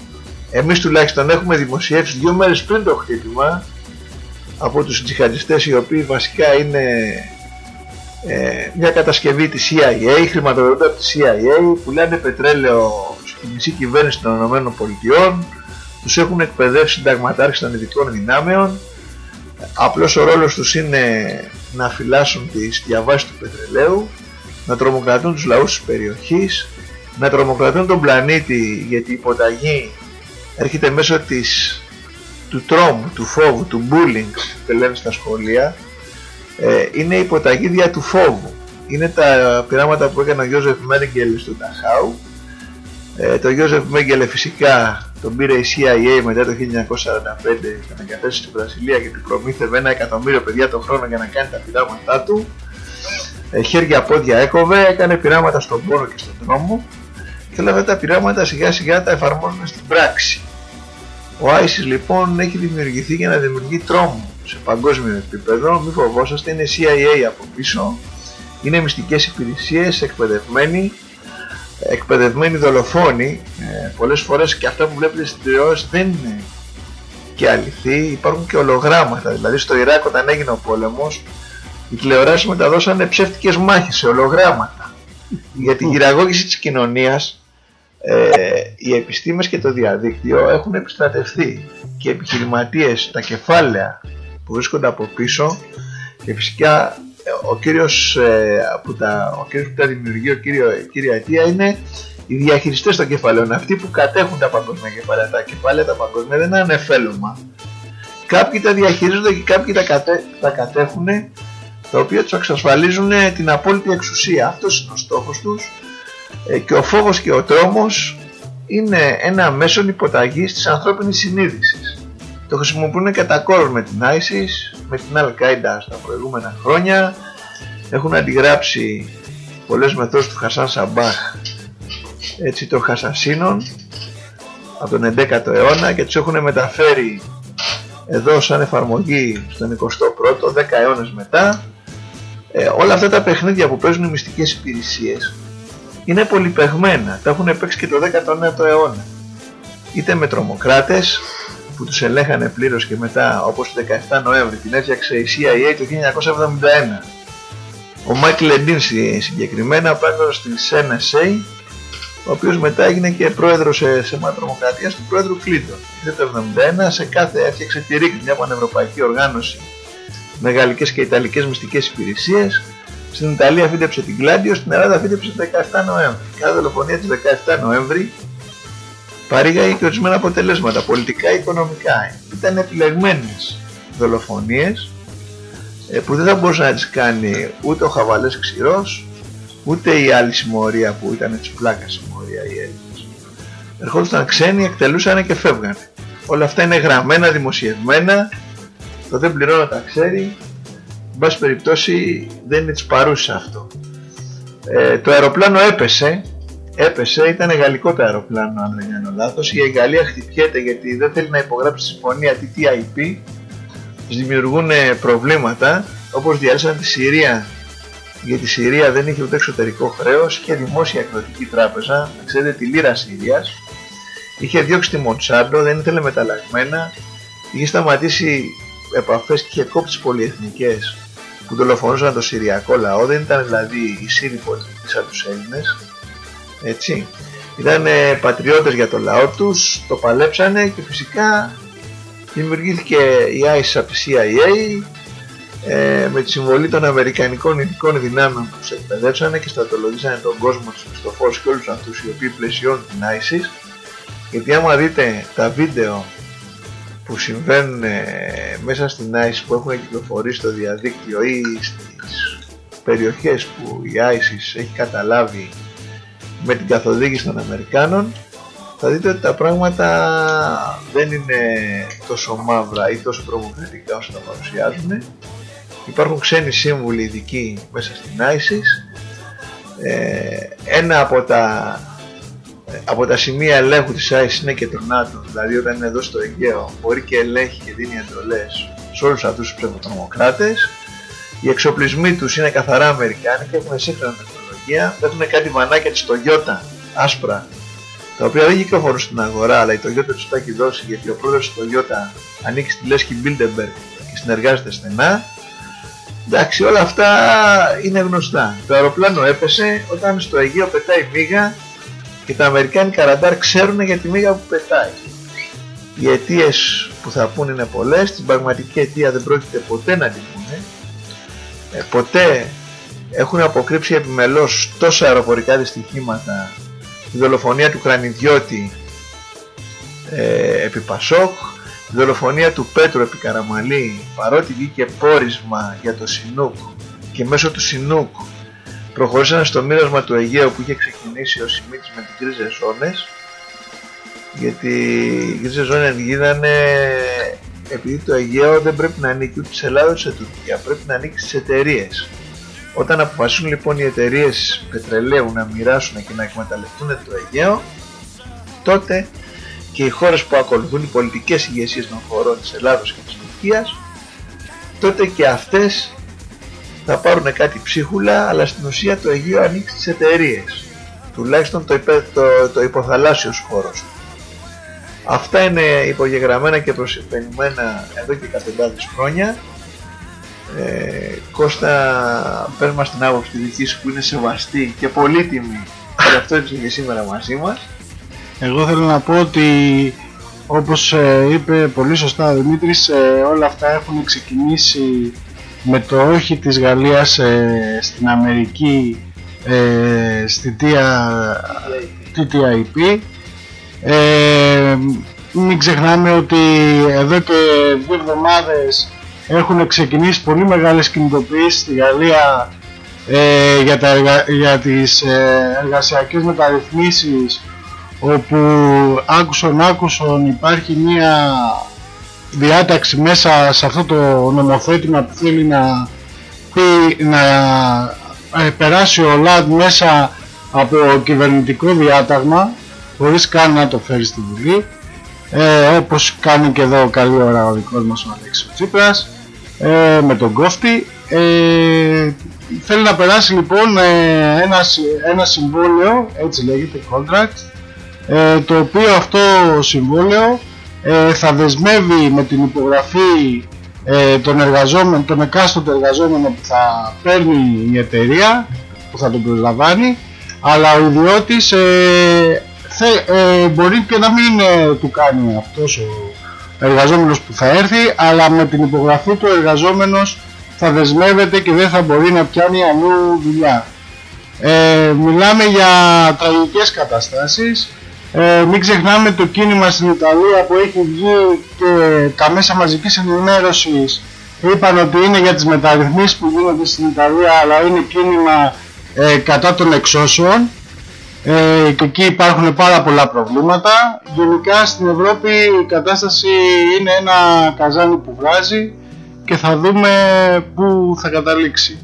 εμείς τουλάχιστον έχουμε δημοσιεύσει δύο μέρες πριν το χτύπημα από τους τζιχαντιστές οι οποίοι βασικά είναι ε, μια κατασκευή της CIA, χρηματοδοτούνται από τη CIA, πουλάνε πετρέλαιο στην μισή κυβέρνηση των ΗΠΑ, τους έχουν εκπαιδεύσει συνταγματάρχες των ειδικών δυνάμεων, απλώς ο ρόλος τους είναι να φυλάσσουν τις διαβάσεις του πετρελαίου, να τρομοκρατούν τους λαούς της περιοχής, να τρομοκρατούν τον πλανήτη γιατί η υποταγή έρχεται μέσω της, του τρόμου, του φόβου, του bullying που λένε στα σχολεία ε, είναι υποταγή δια του φόβου. Είναι τα πειράματα που έκανε ο Γιώζεφ Μέγκελ στο Ταχάου. Ε, το Γιώζεφ Μέγκελ φυσικά τον πήρε η CIA μετά το 1945 και αναγκατέστησε στη Βραζιλία και του προμήθευε ένα εκατομμύριο παιδιά το χρόνο για να κάνει τα πειράματά του. Ε, χέρια πόδια έκοβε, έκανε πειράματα στον πόνο και στον δρόμο και όλα αυτά τα πειράματα σιγά σιγά τα εφαρμόζουμε στην πράξη. Ο ISIS λοιπόν έχει δημιουργηθεί για να δημιουργεί τρόμο σε παγκόσμιο επίπεδο, μην φοβόσαστε, είναι CIA από πίσω, είναι μυστικές υπηρεσίες, εκπαιδευμένοι, εκπαιδευμένοι δολοφόνοι, ε, πολλές φορές και αυτά που βλέπετε στην τηλεόραση δεν είναι και αληθή, υπάρχουν και ολογράμματα, δηλαδή στο Ιράκ όταν έγινε ο πόλεμος, οι τηλεοράσεις μεταδώσανε ψεύτικες μάχες σε ολογράμματα. <laughs> Για την χειραγώγηση της κοινωνίας ε, οι επιστήμες και το διαδίκτυο έχουν επιστρατευτεί και επιχειρηματίες, τα κεφάλαια που βρίσκονται από πίσω και φυσικά ε, ο κύριος, ε, που, τα, ο κύριος που τα δημιουργεί, ο κύριο, κύρια αιτία είναι οι διαχειριστές των κεφαλαίων, αυτοί που κατέχουν τα παγκόσμια κεφάλαια. Τα κεφάλαια τα παγκόσμια δεν είναι ανεφέλωμα. Κάποιοι τα διαχειρίζονται και κάποιοι τα, κατε, τα κατέχουν, τα οποία τους εξασφαλίζουν την απόλυτη εξουσία. Αυτός είναι ο στόχος τους ε, και ο φόβος και ο τρόμος είναι ένα μέσον υποταγής της ανθρώπινης συνείδησης. Το χρησιμοποιούν κατά κόρον με την ISIS, με την Al-Qaeda στα προηγούμενα χρόνια. Έχουν αντιγράψει πολλές μεθόδους του Χασάν Σαμπάχ, έτσι των Χασασίνων, από τον 11ο αιώνα και τους έχουν μεταφέρει εδώ σαν εφαρμογή στον 21ο, 10 αιώνες μετά. Ε, όλα αυτά τα παιχνίδια που παίζουν οι μυστικές υπηρεσίες είναι πολυπεγμένα, τα έχουν παίξει και το 19ο αιώνα. Είτε με τρομοκράτες που τους ελέγχανε πλήρως και μετά όπως το 17 Νοέμβρη την έφτιαξε η CIA το 1971. Ο Μάικλ Λεντίν συγκεκριμένα πρόεδρος της NSA ο οποίος μετά έγινε και πρόεδρος σε, σε τρομοκρατίας του πρόεδρου Κλίντον. Το 1971 σε κάθε έφτιαξε τη ΡΙΚ, μια πανευρωπαϊκή οργάνωση με γαλλικές και ιταλικές μυστικές υπηρεσίες στην Ιταλία φύτεψε την Κλάντιο, στην Ελλάδα φύτεψε το 17 Νοέμβρη. Κάθε δολοφονία της 17 Νοέμβρη παρήγαγε και ορισμένα αποτελέσματα πολιτικά, οικονομικά. Ήταν επιλεγμένες δολοφονίες ε, που δεν θα μπορούσε να τις κάνει ούτε ο Χαβαλές Ξηρός ούτε η άλλη συμμορία που ήταν της πλάκας συμμορία οι Έλληνες. Ερχόντουσαν ξένοι, εκτελούσαν και φεύγανε. Όλα αυτά είναι γραμμένα, δημοσιευμένα, το δεν πληρώνω τα ξέρει Εν πάση περιπτώσει δεν είναι της παρούσης αυτό. Ε, το αεροπλάνο έπεσε, έπεσε, ήταν γαλλικό το αεροπλάνο αν δεν κάνω λάθος. Η Γαλλία χτυπιέται γιατί δεν θέλει να υπογράψει τη συμφωνία TTIP. Τους δημιουργούν προβλήματα όπως διάλυσαν τη Συρία. Γιατί η Συρία δεν είχε ούτε εξωτερικό χρέος, είχε δημόσια εκδοτική τράπεζα, ξέρετε τη λίρα Συρίας, είχε διώξει τη Μοντσάντο, δεν ήθελε μεταλλαγμένα, είχε σταματήσει επαφές και είχε κόψει τις πολυεθνικές που δολοφονούσαν το Συριακό λαό. Δεν ήταν δηλαδή οι Σύριοι πολιτικοί σαν τους Έλληνες έτσι. Ήταν πατριώτες για το λαό τους το παλέψανε και φυσικά δημιουργήθηκε η ISIS από τη CIA ε, με τη συμβολή των Αμερικανικών ειδικών δυνάμεων που τους εκπαιδεύσανε και στρατολογήσανε τον κόσμο τους Χριστοφόρους και όλους αυτούς οι οποίοι πλαισιώνουν την ISIS γιατί άμα δείτε τα βίντεο που συμβαίνουν ε, μέσα στην ISIS που έχουν κυκλοφορήσει στο διαδίκτυο ή στις περιοχές που η ISIS έχει καταλάβει με την καθοδήγηση των Αμερικάνων. Θα δείτε ότι τα πράγματα δεν είναι τόσο μαύρα ή τόσο τρομοκρατικά όσο τα παρουσιάζουν. Υπάρχουν ξένοι σύμβουλοι ειδικοί μέσα στην ISIS. Ε, ένα από τα από τα σημεία ελέγχου της ΆΙΣ είναι και το ΝΑΤΟ, δηλαδή όταν είναι εδώ στο Αιγαίο μπορεί και ελέγχει και δίνει εντολές σε όλους αυτούς τους ψευδοτρομοκράτες. Οι εξοπλισμοί τους είναι καθαρά αμερικάνικοι, έχουν σύγχρονη τεχνολογία, έχουν κάτι βανάκια της Toyota άσπρα τα οποία δεν κυκλοφορούν στην αγορά, αλλά η Toyota τους τα έχει δώσει γιατί ο πρόεδρος της Toyota ανήκει στη Λέσχη Bilderberg και συνεργάζεται στενά. Εντάξει, όλα αυτά είναι γνωστά. Το αεροπλάνο έπεσε όταν στο Αιγαίο πετάει μίγα και τα Αμερικάνικα ραντάρ ξέρουν για τη μίγα που πετάει. Οι αιτίες που θα πούνε είναι πολλές, την πραγματική αιτία δεν πρόκειται ποτέ να την πούνε. Ε, ποτέ έχουν αποκρύψει επιμελώς τόσα αεροπορικά δυστυχήματα τη δολοφονία του Κρανιδιώτη ε, επί Πασόκ, τη δολοφονία του Πέτρου επί Καραμαλή, παρότι βγήκε πόρισμα για το Σινούκ και μέσω του Σινούκ προχωρήσαν στο μοίρασμα του Αιγαίου που είχε ξεκινήσει ο Σιμίτης με τις γκρίζες ζώνες γιατί οι γκρίζες ζώνες γίνανε επειδή το Αιγαίο δεν πρέπει να ανήκει ούτε σε Ελλάδα ούτε σε Τουρκία, πρέπει να ανήκει στις εταιρείες. Όταν αποφασίσουν λοιπόν οι εταιρείες πετρελαίου να μοιράσουν και να εκμεταλλευτούν το Αιγαίο, τότε και οι χώρες που ακολουθούν οι πολιτικές ηγεσίες των χωρών της Ελλάδος και της Τουρκίας, τότε και αυτές θα πάρουν κάτι ψίχουλα, αλλά στην ουσία το Αιγαίο ανήκει στις εταιρείες. Τουλάχιστον το, υπε, το, το υποθαλάσσιος χώρος. Αυτά είναι υπογεγραμμένα και προσυπενημένα εδώ και εκατοντάδες χρόνια ε, Κώστα, πες μας την άποψη τη δική σου που είναι σεβαστή και πολύτιμη. Και αυτό είσαι και σήμερα μαζί μας. Εγώ θέλω να πω ότι όπως ε, είπε πολύ σωστά ο Δημήτρης ε, όλα αυτά έχουν ξεκινήσει με το όχι της Γαλλίας ε, στην Αμερική στη TTIP μην ξεχνάμε ότι εδώ και δύο εβδομάδες έχουν ξεκινήσει πολύ μεγάλες κινητοποιήσεις στη Γαλλία ε, για, τα για τις ε, εργασιακές μεταρρυθμίσεις όπου άκουσον άκουσον υπάρχει μια διάταξη μέσα σε αυτό το νομοθέτημα που θέλει να, να ε, περάσει ο ΛΑΔ μέσα από κυβερνητικό διάταγμα χωρίς καν να το φέρει στη Βουλή. Ε, όπως κάνει και εδώ καλή ώρα ο δικός μας ο Αλέξης Τσίπρας ε, με τον κόφτη ε, θέλει να περάσει λοιπόν ε, ένας, ένα συμβόλαιο έτσι λέγεται contract ε, το οποίο αυτό συμβόλαιο ε, θα δεσμεύει με την υπογραφή ε, των εργαζόμενων, τον εκάστοτε εργαζόμενο που θα παίρνει η εταιρεία που θα τον προσλαμβάνει αλλά ο ιδιώτης ε, μπορεί και να μην του κάνει αυτός ο εργαζόμενος που θα έρθει αλλά με την υπογραφή του εργαζόμενος θα δεσμεύεται και δεν θα μπορεί να πιάνει αλλού δουλειά. Ε, μιλάμε για τραγικές καταστάσεις ε, μην ξεχνάμε το κίνημα στην Ιταλία που έχει βγει και τα μέσα μαζικής ενημέρωσης είπαν ότι είναι για τις μεταρρυθμίσεις που γίνονται στην Ιταλία αλλά είναι κίνημα ε, κατά των εξώσεων ε, και εκεί υπάρχουν πάρα πολλά προβλήματα. Γενικά στην Ευρώπη η κατάσταση είναι ένα καζάνι που βγάζει και θα δούμε πού θα καταλήξει.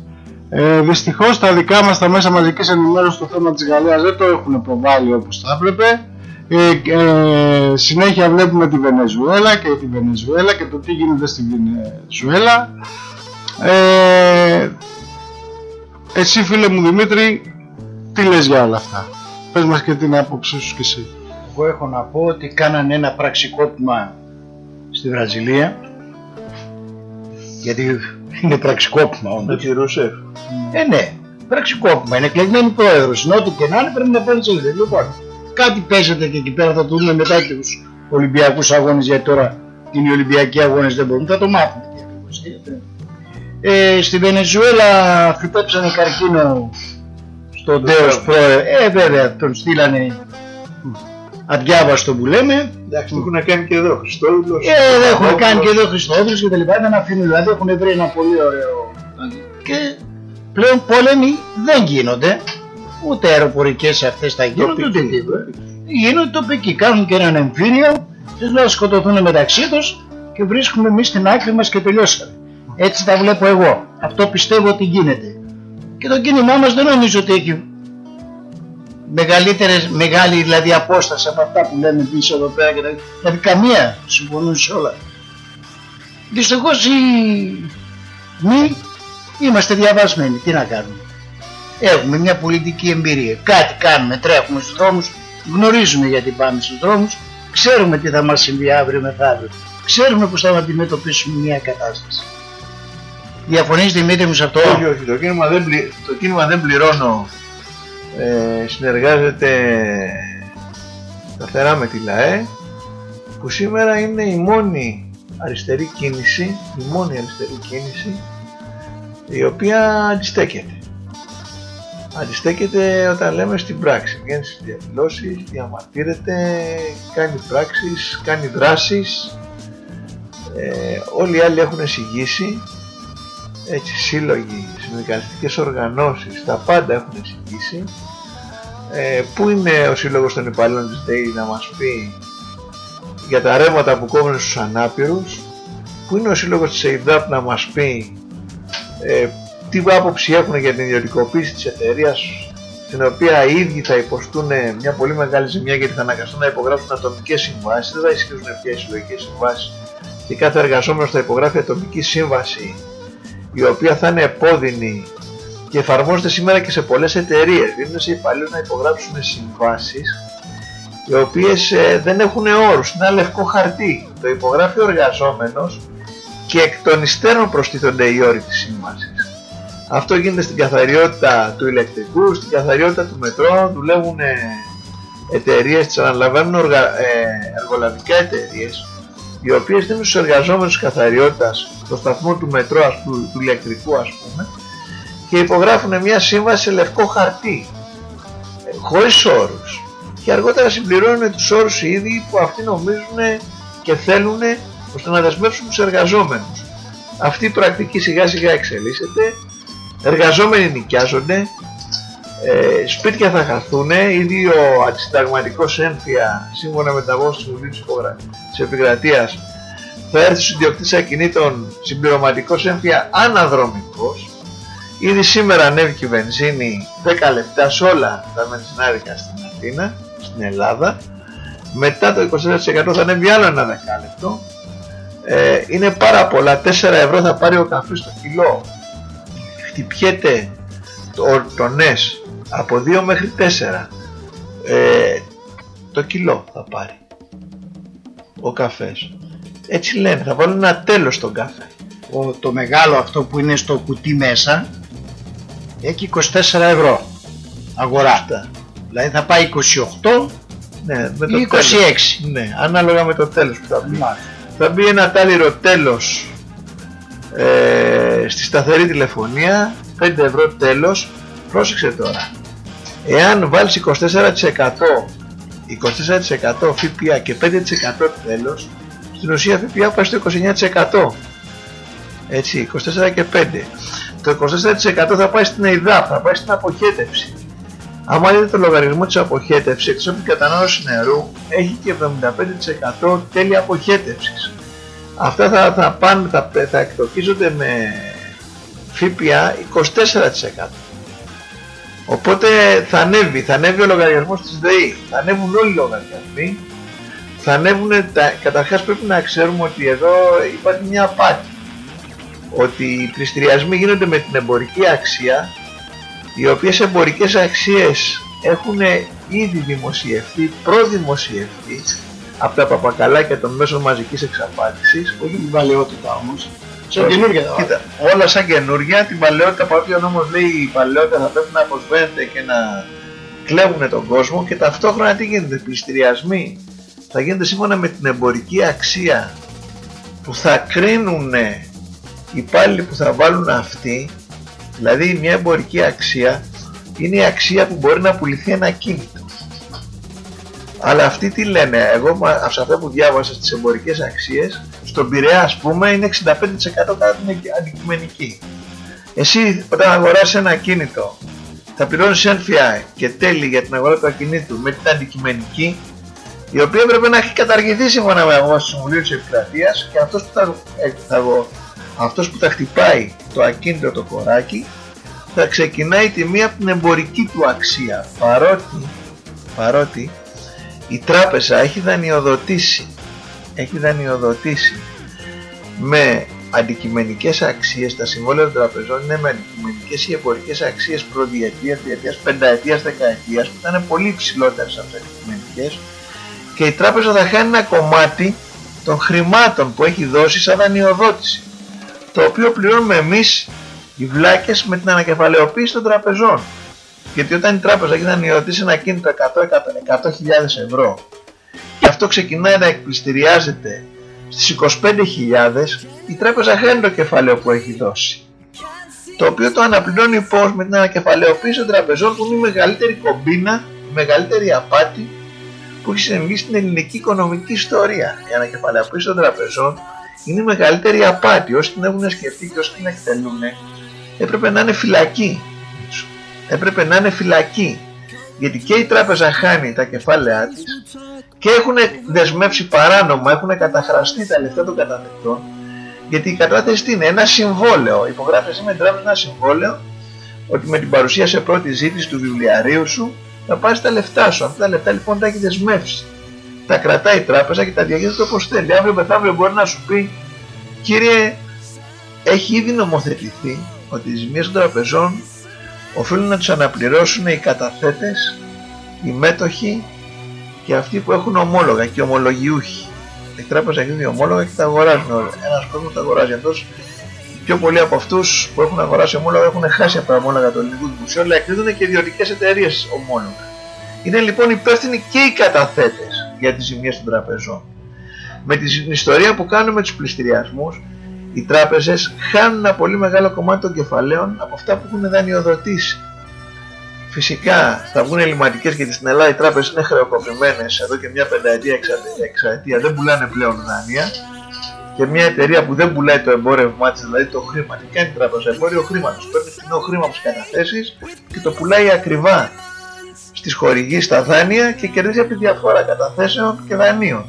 Ε, δυστυχώς τα δικά μας τα μέσα μαζικής ενημέρωσης στο θέμα της Γαλλίας δεν το έχουν προβάλλει όπως θα έπρεπε. Ε, ε, συνέχεια βλέπουμε τη Βενεζουέλα και τη Βενεζουέλα και το τι γίνεται στη Βενεζουέλα. Ε, εσύ φίλε μου Δημήτρη, τι λες για όλα αυτά; Πες μας και την άποψή σου και εσύ. Εγώ έχω να πω ότι κάνανε ένα πραξικόπημα στη Βραζιλία γιατί είναι πραξικόπημα όντως. Με Ρουσέφ. Ε, ναι, πραξικόπημα. Είναι εκλεγμένη πρόεδρος. Είναι ό,τι και να είναι πρέπει να παίρνεις σε Λοιπόν, κάτι παίζεται και εκεί πέρα θα το δούμε μετά και τους Ολυμπιακούς αγώνες γιατί τώρα είναι οι Ολυμπιακοί αγώνες δεν μπορούν. Θα το μάθουμε. Ε, στη Βενεζουέλα χτυπέψανε καρκίνο στον τέος πρόεδρο. Ε, βέβαια, τον στείλανε αδιάβαστο που λέμε. Εντάξει, το έχουν κάνει και εδώ Χριστόδουλος. Ε, δεν έχουν κάνει και εδώ Χριστόδουλος και τα λοιπά. Δεν αφήνουν δηλαδή, έχουν βρει ένα πολύ ωραίο. Και πλέον πόλεμοι δεν γίνονται. Ούτε αεροπορικές αυτές θα γίνονται, ούτε τίποτα. Γίνονται τοπικοί. Κάνουν και έναν εμφύλιο, τους λέω σκοτωθούν μεταξύ τους και βρίσκουμε εμείς την άκρη μας και τελειώσαμε. Έτσι τα βλέπω εγώ. Αυτό πιστεύω ότι γίνεται. Και το κίνημά μας δεν νομίζω ότι έχει μεγαλύτερες, μεγάλη δηλαδή απόσταση από αυτά που λέμε εμείς εδώ πέρα και τα... δηλαδή καμία συμφωνούν σε όλα. Δυστυχώς οι μη είμαστε διαβασμένοι. Τι να κάνουμε. Έχουμε μια πολιτική εμπειρία. Κάτι κάνουμε, τρέχουμε στους δρόμους γνωρίζουμε γιατί πάμε στους δρόμους, ξέρουμε τι θα μας συμβεί αύριο μεθαύριο, ξέρουμε πώς θα αντιμετωπίσουμε μια κατάσταση. Διαφωνείς Δημήτρη μου σε αυτό; Όχι, όχι, το κίνημα δεν, πλη... το κίνημα δεν πληρώνω. Ε, συνεργάζεται σταθερά με τη ΛΑΕ που σήμερα είναι η μόνη αριστερή κίνηση, η μόνη αριστερή κίνηση η οποία αντιστέκεται. Αντιστέκεται όταν λέμε στην πράξη. Βγαίνει στις διαδηλώσεις, διαμαρτύρεται, κάνει πράξεις, κάνει δράσεις. Ε, όλοι οι άλλοι έχουν εισηγήσει έτσι σύλλογοι, συνδικαλιστικές οργανώσεις, τα πάντα έχουν εισηγήσει. Ε, πού είναι ο σύλλογος των υπαλλήλων της ΔΕΗ να μας πει για τα ρεύματα που κόβουν στους ανάπηρους, πού είναι ο σύλλογος της ΕΙΔΑΠ να μας πει ε, τι άποψη έχουν για την ιδιωτικοποίηση της εταιρείας στην οποία οι ίδιοι θα υποστούν μια πολύ μεγάλη ζημιά γιατί θα αναγκαστούν να υπογράψουν ατομικές συμβάσεις, δεν θα ισχύουν πια οι συλλογικές συμβάσεις και κάθε εργαζόμενος θα υπογράφει ατομική σύμβαση η οποία θα είναι επώδυνη και εφαρμόζεται σήμερα και σε πολλές εταιρείες. Δίνουν σε υπαλλήλους να υπογράψουν συμβάσεις οι οποίες ε, δεν έχουν όρους, είναι ένα λευκό χαρτί. Το υπογράφει ο εργαζόμενος και εκ των υστέρων προστίθονται οι όροι της σύμβασης. Αυτό γίνεται στην καθαριότητα του ηλεκτρικού, στην καθαριότητα του μετρό, δουλεύουν ε, εταιρείες, τις αναλαμβάνουν οργα, ε, εργολαβικά εταιρείες οι οποίες δίνουν στους εργαζόμενους καθαριότητας στο σταθμό του μετρό ας, του, του ηλεκτρικού ας πούμε και υπογράφουν μια σύμβαση σε λευκό χαρτί ε, χωρίς όρους και αργότερα συμπληρώνουν τους όρους οι ίδιοι που αυτοί νομίζουν και θέλουν ώστε να δεσμεύσουν τους εργαζόμενους. Αυτή η πρακτική σιγά σιγά εξελίσσεται, εργαζόμενοι νοικιάζονται, ε, σπίτια θα χαθούν, ήδη ο αντισυνταγματικός έμφυα σύμφωνα με τα βόση του Βουλίου της Επικρατείας θα έρθει στους ιδιοκτήτες ακινήτων συμπληρωματικός έμφυα αναδρομικός. Ήδη σήμερα ανέβηκε η βενζίνη 10 λεπτά σε όλα τα βενζινάρικα στην Αθήνα, στην Ελλάδα. Μετά το 24% θα ανέβει άλλο ένα δεκάλεπτο. Ε, είναι πάρα πολλά. 4 ευρώ θα πάρει ο καφής στο κιλό. Χτυπιέται το, το νες από 2 μέχρι 4 ε, το κιλό θα πάρει ο καφές. Έτσι λένε θα βάλουν ένα τέλος στον καφέ. Ο, το μεγάλο αυτό που είναι στο κουτί μέσα έχει 24 ευρώ αγορά. Δηλαδή θα πάει 28 ναι, με το ή 26 τέλος. ναι, ανάλογα με το τέλος που θα μπει. Θα μπει ένα τάλιρο τέλος ε, στη σταθερή τηλεφωνία. 5 ευρώ τέλος. Πρόσεξε τώρα εάν βάλεις 24% 24% ΦΠΑ και 5% τέλος στην ουσία ΦΠΑ πάει στο 29% έτσι 24 και 5 το 24% θα πάει στην ΕΙΔΑΠ θα πάει στην αποχέτευση. Άμα δείτε το λογαριασμό της αποχέτευσης εκτός από την κατανάλωση νερού έχει και 75% τέλη αποχέτευσης. Αυτά θα, θα, πάνε, θα, θα εκτοκίζονται με ΦΠΑ 24% Οπότε θα ανέβει, θα ανέβει ο λογαριασμός της ΔΕΗ, θα ανέβουν όλοι οι λογαριασμοί, θα ανέβουν τα... Καταρχάς πρέπει να ξέρουμε ότι εδώ υπάρχει μια απάτη. Ότι οι πληστηριασμοί γίνονται με την εμπορική αξία, οι οποίες εμπορικές αξίες έχουν ήδη δημοσιευτεί, προδημοσιευτεί από τα παπακαλάκια των μέσων μαζικής εξαπάτησης, όχι την παλαιότητα όμως Σαν καινούργια Κοίτα, όλα σαν καινούργια, την παλαιότητα παρότι ο νόμος λέει η παλαιότητα θα πρέπει να αποσβαίνεται και να κλέβουν τον κόσμο και ταυτόχρονα τι γίνεται, πληστηριασμοί θα γίνεται σύμφωνα με την εμπορική αξία που θα κρίνουν οι υπάλληλοι που θα βάλουν αυτοί. Δηλαδή μια εμπορική αξία είναι η αξία που μπορεί να πουληθεί ένα κίνητο αλλά αυτοί τι λένε, εγώ σε αυτό που διάβασα στις εμπορικές αξίες, στον Πειραιά ας πούμε είναι 65% κατά την αντικειμενική. Εσύ όταν αγοράσεις ένα ακίνητο θα πληρώνεις έμφυα και τέλη για την αγορά του ακινήτου με την αντικειμενική η οποία πρέπει να έχει καταργηθεί σύμφωνα με αγώνα του Συμβουλίου της Επικρατείας και αυτός που θα, ε, θα, αυτός που θα χτυπάει το ακίνητο το κοράκι θα ξεκινάει η τιμή από την εμπορική του αξία παρότι, παρότι η τράπεζα έχει δανειοδοτήσει έχει δανειοδοτήσει με αντικειμενικές αξίες, τα συμβόλαια των τραπεζών είναι με αντικειμενικές ή εμπορικές αξίες προδιετίας, διετίας, πενταετίας, δεκαετίας που ήταν πολύ υψηλότερες από τις αντικειμενικές. Και η τράπεζα θα χάνει ένα κομμάτι των χρημάτων που έχει δώσει σαν δανειοδότηση το οποίο πληρώνουμε εμείς οι βλάκες με την ανακεφαλαιοποίηση των τραπεζών. Γιατί όταν η τράπεζα έχει δανειοδοτήσει ένα κίνητο 100.000 ευρώ και αυτό ξεκινάει να εκπληστηριάζεται στις 25.000 η τράπεζα χάνει το κεφάλαιο που έχει δώσει το οποίο το αναπληρώνει πώς με την ανακεφαλαιοποίηση των τραπεζών που είναι η μεγαλύτερη κομπίνα, η μεγαλύτερη απάτη που έχει συμβεί στην ελληνική οικονομική ιστορία. Η ανακεφαλαιοποίηση των τραπεζών είναι η μεγαλύτερη απάτη. Όσοι την έχουν σκεφτεί και όσοι την εκτελούν έπρεπε να είναι φυλακή. Έπρεπε να είναι φυλακή. Γιατί και η τράπεζα χάνει τα κεφάλαιά της και έχουν δεσμεύσει παράνομα, έχουν καταχραστεί τα λεφτά των καταθετών γιατί η κατάθεση είναι ένα συμβόλαιο. Υπογράφει με την τράπεζα ένα συμβόλαιο ότι με την παρουσία σε πρώτη ζήτηση του βιβλιαρίου σου θα πάρεις τα λεφτά σου. Αυτά τα λεφτά λοιπόν τα έχει δεσμεύσει. Τα κρατάει η τράπεζα και τα διαχειρίζεται όπως θέλει. Αύριο μεθαύριο μπορεί να σου πει, κύριε, έχει ήδη νομοθετηθεί ότι οι ζημίες των τραπεζών οφείλουν να του αναπληρώσουν οι καταθέτες, οι μέτοχοι και αυτοί που έχουν ομόλογα και οι ομολογιούχοι. Η τράπεζα έχει δει ομόλογα και τα αγοράζουν όλα. Ένας κόσμος τα αγοράζει. Εντό πιο πολλοί από αυτούς που έχουν αγοράσει ομόλογα έχουν χάσει από τα ομόλογα του ελληνικού δημοσίου, αλλά εκδίδουν και ιδιωτικές εταιρείες ομόλογα. Είναι λοιπόν υπεύθυνοι και οι καταθέτες για τις ζημιέ των τραπεζών. Με την ιστορία που κάνουμε τους πληστηριασμούς, οι τράπεζες χάνουν ένα πολύ μεγάλο κομμάτι των κεφαλαίων από αυτά που έχουν δανειοδοτήσει. Φυσικά θα βγουν ελληματικέ γιατί στην Ελλάδα οι τράπεζες είναι χρεοκοπημένες εδώ και μια πενταετία, εξαετία, δεν πουλάνε πλέον δάνεια και μια εταιρεία που δεν πουλάει το εμπόρευμά τη, δηλαδή το χρήμα, τι κάνει η τράπεζα, εμπόριο χρήματο. Παίρνει φθηνό χρήμα από τις καταθέσεις και το πουλάει ακριβά στις χορηγίε στα δάνεια και κερδίζει από τη διαφορά καταθέσεων και δανείων.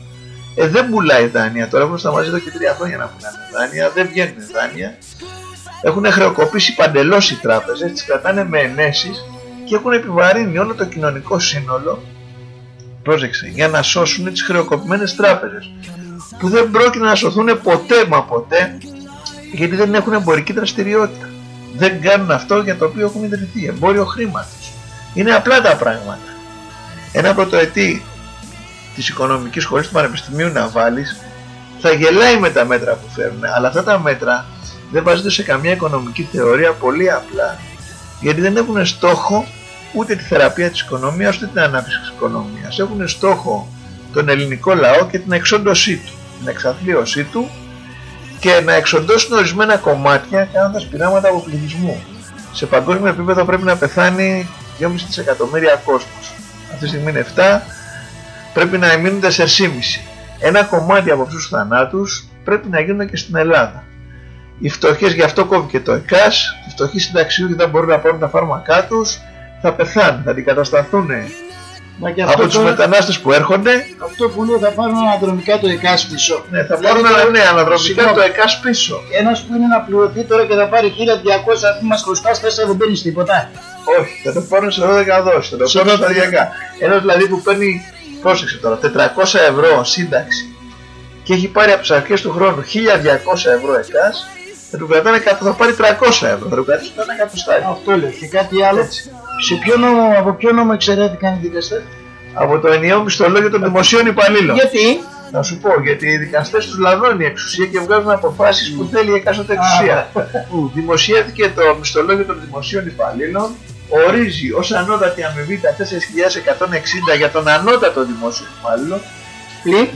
Ε, δεν πουλάει δάνεια τώρα, έχουν σταματήσει εδώ και τρία χρόνια να πουλάνε δάνεια, δεν βγαίνουν δάνεια. Έχουν χρεοκοπήσει παντελώς οι τράπεζες, τι κρατάνε με ενέσεις και έχουν επιβαρύνει όλο το κοινωνικό σύνολο πρόσεξε, για να σώσουν τις χρεοκοπημένες τράπεζες που δεν πρόκειται να σωθούν ποτέ μα ποτέ γιατί δεν έχουν εμπορική δραστηριότητα. Δεν κάνουν αυτό για το οποίο έχουν ιδρυθεί, εμπόριο χρήματος. Είναι απλά τα πράγματα. Ένα πρωτοετή της οικονομικής σχολής του Πανεπιστημίου να βάλεις θα γελάει με τα μέτρα που φέρνουν, αλλά αυτά τα μέτρα δεν βάζονται σε καμία οικονομική θεωρία πολύ απλά γιατί δεν έχουν στόχο ούτε τη θεραπεία της οικονομίας ούτε την ανάπτυξη της οικονομίας. Έχουν στόχο τον ελληνικό λαό και την εξόντωσή του την εξαθλίωσή του και να εξοντώσουν ορισμένα κομμάτια κάνοντας πειράματα από πληθυσμού. Σε παγκόσμιο επίπεδο πρέπει να πεθάνει 2,5 δισεκατομμύρια κόσμος. Αυτή τη στιγμή είναι 7, πρέπει να μείνουν 4,5. Ένα κομμάτι από αυτούς τους θανάτους πρέπει να γίνουν και στην Ελλάδα. Οι φτωχές γι' αυτό κόβει και το ΕΚΑΣ, οι φτωχοί συνταξιούχοι δεν μπορούν να πάρουν τα φάρμακά τους, θα πεθάνουν, θα αντικατασταθούν Μα και από τους μετανάστες που έρχονται. Αυτό που λέω θα πάρουν αναδρομικά το ΕΚΑΣ πίσω. Ναι θα δηλαδή πάρουν ναι, αναδρομικά το ΕΚΑΣ πίσω. Ένας που είναι να πληρωθεί τώρα και θα πάρει 1200 αφού μας χρωστάς θες δεν παίρνεις τίποτα. Όχι θα το πάρουν σε 12 δόσεις Θα το πάρουν σταδιακά Ένας δηλαδή που παίρνει πρόσεξε τώρα 400 ευρώ σύνταξη και έχει πάρει από τις αρχές του χρόνου 1200 ευρώ ΕΚΑΣ θα του κρατάνε θα πάρει 300 ευρώ θα του κρατήσει ένα εκατοστάρι Αυτό λέει και κάτι άλλο Έτσι. Σε ποιο νόμο, από ποιο νόμο εξαιρέθηκαν οι δικαστές; Από το ενιαίο μισθολόγιο των δημοσίων υπαλλήλων. Γιατί; Να σου πω, γιατί οι δικαστές τους λαδώνει η εξουσία και βγάζουν αποφάσεις που θέλει η εκάστοτε εξουσία. Δημοσιεύτηκε το μισθολόγιο των δημοσίων υπαλλήλων, ορίζει ως ανώτατη αμοιβή τα 4.160 για τον ανώτατο δημόσιο υπάλληλο,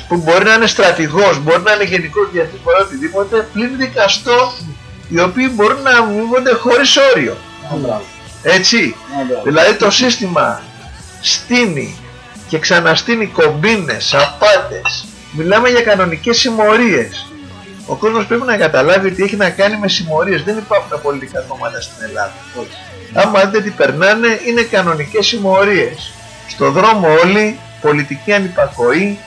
που μπορεί να είναι στρατηγός, μπορεί να είναι γενικός διευθυντής, μπορεί οτιδήποτε, πλην δικαστών, οι οποίοι μπορούν να αμοιβούνται χωρίς όριο. Έτσι. Δηλαδή το σύστημα στείνει και ξαναστείνει κομπίνες, απάτες. Μιλάμε για κανονικές συμμορίες. Ο κόσμος πρέπει να καταλάβει ότι έχει να κάνει με συμμορίες. Δεν υπάρχουν πολιτικά κόμματα στην Ελλάδα. Όχι. Άμα δείτε τι περνάνε, είναι κανονικές συμμορίες. Στο δρόμο όλοι, πολιτική ανυπακοή,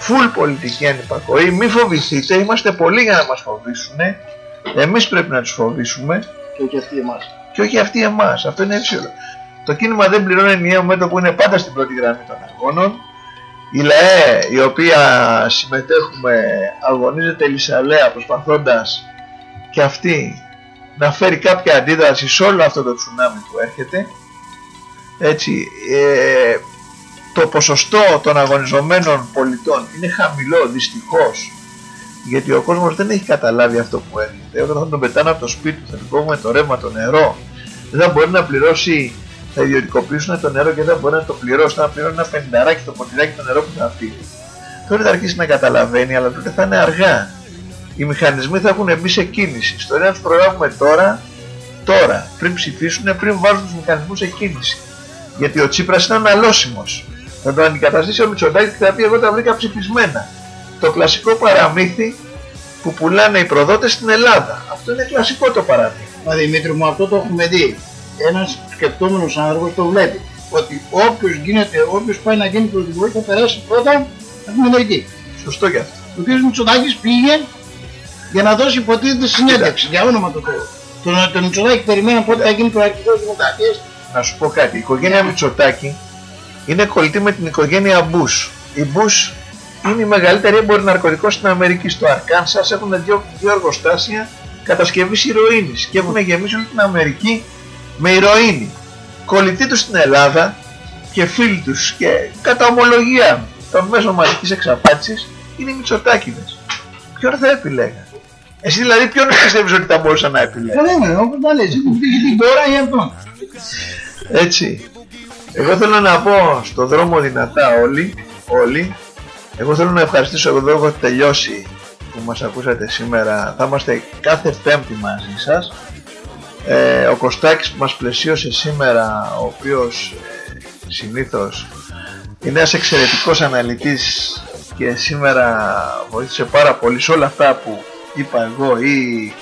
full πολιτική ανυπακοή. Μη φοβηθείτε, είμαστε πολλοί για να μας φοβήσουν. Εμείς πρέπει να τους φοβήσουμε. Και όχι αυτοί εμάς και όχι αυτοί εμάς. Αυτό είναι εύσολο. Το κίνημα δεν πληρώνει ενιαίο μέτωπο που είναι πάντα στην πρώτη γραμμή των αγώνων. Η ΛΑΕ η οποία συμμετέχουμε αγωνίζεται λησαλέα προσπαθώντας και αυτή να φέρει κάποια αντίδραση σε όλο αυτό το τσουνάμι που έρχεται έτσι ε, το ποσοστό των αγωνιζομένων πολιτών είναι χαμηλό δυστυχώς. Γιατί ο κόσμος δεν έχει καταλάβει αυτό που έρχεται. Όταν θα τον πετάνε από το σπίτι του θα του κόβουμε το ρεύμα, το νερό. Δεν θα μπορεί να πληρώσει θα ιδιωτικοποιήσουν το νερό και δεν μπορεί να το πληρώσει. Θα πληρώνει ένα πενταράκι το ποτηράκι το νερό που θα φύγει. Τότε θα αρχίσει να καταλαβαίνει αλλά τότε θα είναι αργά. Οι μηχανισμοί θα έχουν μπει σε κίνηση. Στο να τους προλάβουμε τώρα τώρα πριν ψηφίσουν πριν βάλουν τους μηχανισμούς σε κίνηση. Γιατί ο Τσίπρας είναι αναλώσιμος θα το αντικαταστήσει ο Μητσοτάκης και θα πει εγώ τα βρήκα ψηφισμένα το κλασικό παραμύθι που πουλάνε οι προδότες στην Ελλάδα. Αυτό είναι κλασικό το παραμύθι. Μα Δημήτρη μου αυτό το έχουμε δει. Ένας σκεπτόμενος άνθρωπος το βλέπει. Ότι όποιος, γίνεται, όποιος πάει να γίνει πρωθυπουργός θα περάσει πρώτα από την Αμερική. Σωστό και αυτό. Ο κ. Μητσοτάκης πήγε για να δώσει υποτίθεται συνέντευξη για όνομα του Θεού. Τον, τον Μητσοτάκη περιμέναν πότε θα γίνει το αρχικό δημοκρατίας. Να σου πω κάτι. Η οικογένεια Μητσοτάκη είναι κολλητή με την οικογένεια Μπούς. Η Μπούς είναι η μεγαλύτερη έμπορη ναρκωτικών στην Αμερική. Στο Αρκάνσας έχουν δύο, δύο εργοστάσια κατασκευής ηρωίνης και έχουν γεμίσει όλη την Αμερική με ηρωίνη. Κολλητοί τους στην Ελλάδα και φίλοι τους και κατά ομολογία των μέσων μαζικής εξαπάτησης είναι οι Μητσοτάκηδες. Ποιον θα επιλέγα. Εσύ δηλαδή ποιον πιστεύεις ότι θα μπορούσα να επιλέγω. Κανένα, όπως τα λες, την τώρα ή αυτόν. Έτσι. Εγώ θέλω να πω στο δρόμο δυνατά όλοι, όλοι εγώ θέλω να ευχαριστήσω εδώ έχω τελειώσει που μας ακούσατε σήμερα. Θα είμαστε κάθε πέμπτη μαζί σας. Ε, ο Κωστάκης που μας πλαισίωσε σήμερα, ο οποίος ε, συνήθως είναι ένας εξαιρετικός αναλυτής και σήμερα βοήθησε πάρα πολύ σε όλα αυτά που είπα εγώ ή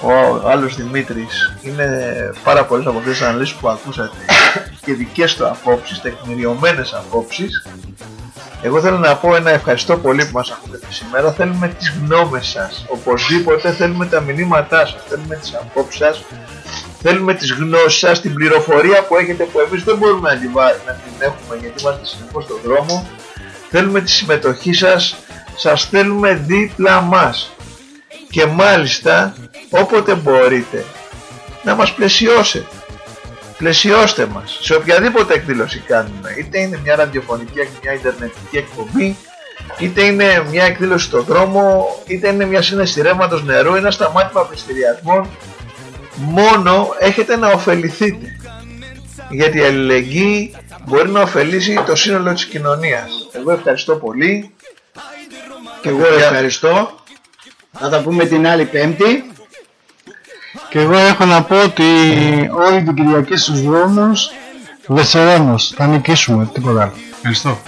ο άλλος Δημήτρης είναι πάρα πολλές από αυτές τις αναλύσεις που ακούσατε <coughs> και δικές του απόψεις, τεκμηριωμένες απόψεις εγώ θέλω να πω ένα ευχαριστώ πολύ που μας ακούτε σήμερα. Θέλουμε τις γνώμες σας. Οπωσδήποτε θέλουμε τα μηνύματά σας. Θέλουμε τις απόψεις σας. Θέλουμε τις γνώσεις σας, την πληροφορία που έχετε που εμείς δεν μπορούμε να την, να την έχουμε γιατί είμαστε συνεχώς στον δρόμο. Θέλουμε τη συμμετοχή σας. Σας θέλουμε δίπλα μας. Και μάλιστα όποτε μπορείτε να μας πλαισιώσετε πλαισιώστε μας. Σε οποιαδήποτε εκδήλωση κάνουμε είτε είναι μια ραδιοφωνική, μια ιντερνετική εκπομπή είτε είναι μια εκδήλωση στον δρόμο είτε είναι μια σύνεση ρεύματος νερού ένα σταμάτημα πληστηριασμών μόνο έχετε να ωφεληθείτε. Γιατί η αλληλεγγύη μπορεί να ωφελήσει το σύνολο της κοινωνίας. Εγώ ευχαριστώ πολύ. Και εγώ ευχαριστώ. Θα τα πούμε την άλλη πέμπτη και εγώ έχω να πω ότι όλη την Κυριακή στους δρόμους Βεσερένος, θα νικήσουμε, τίποτα άλλο. Ευχαριστώ.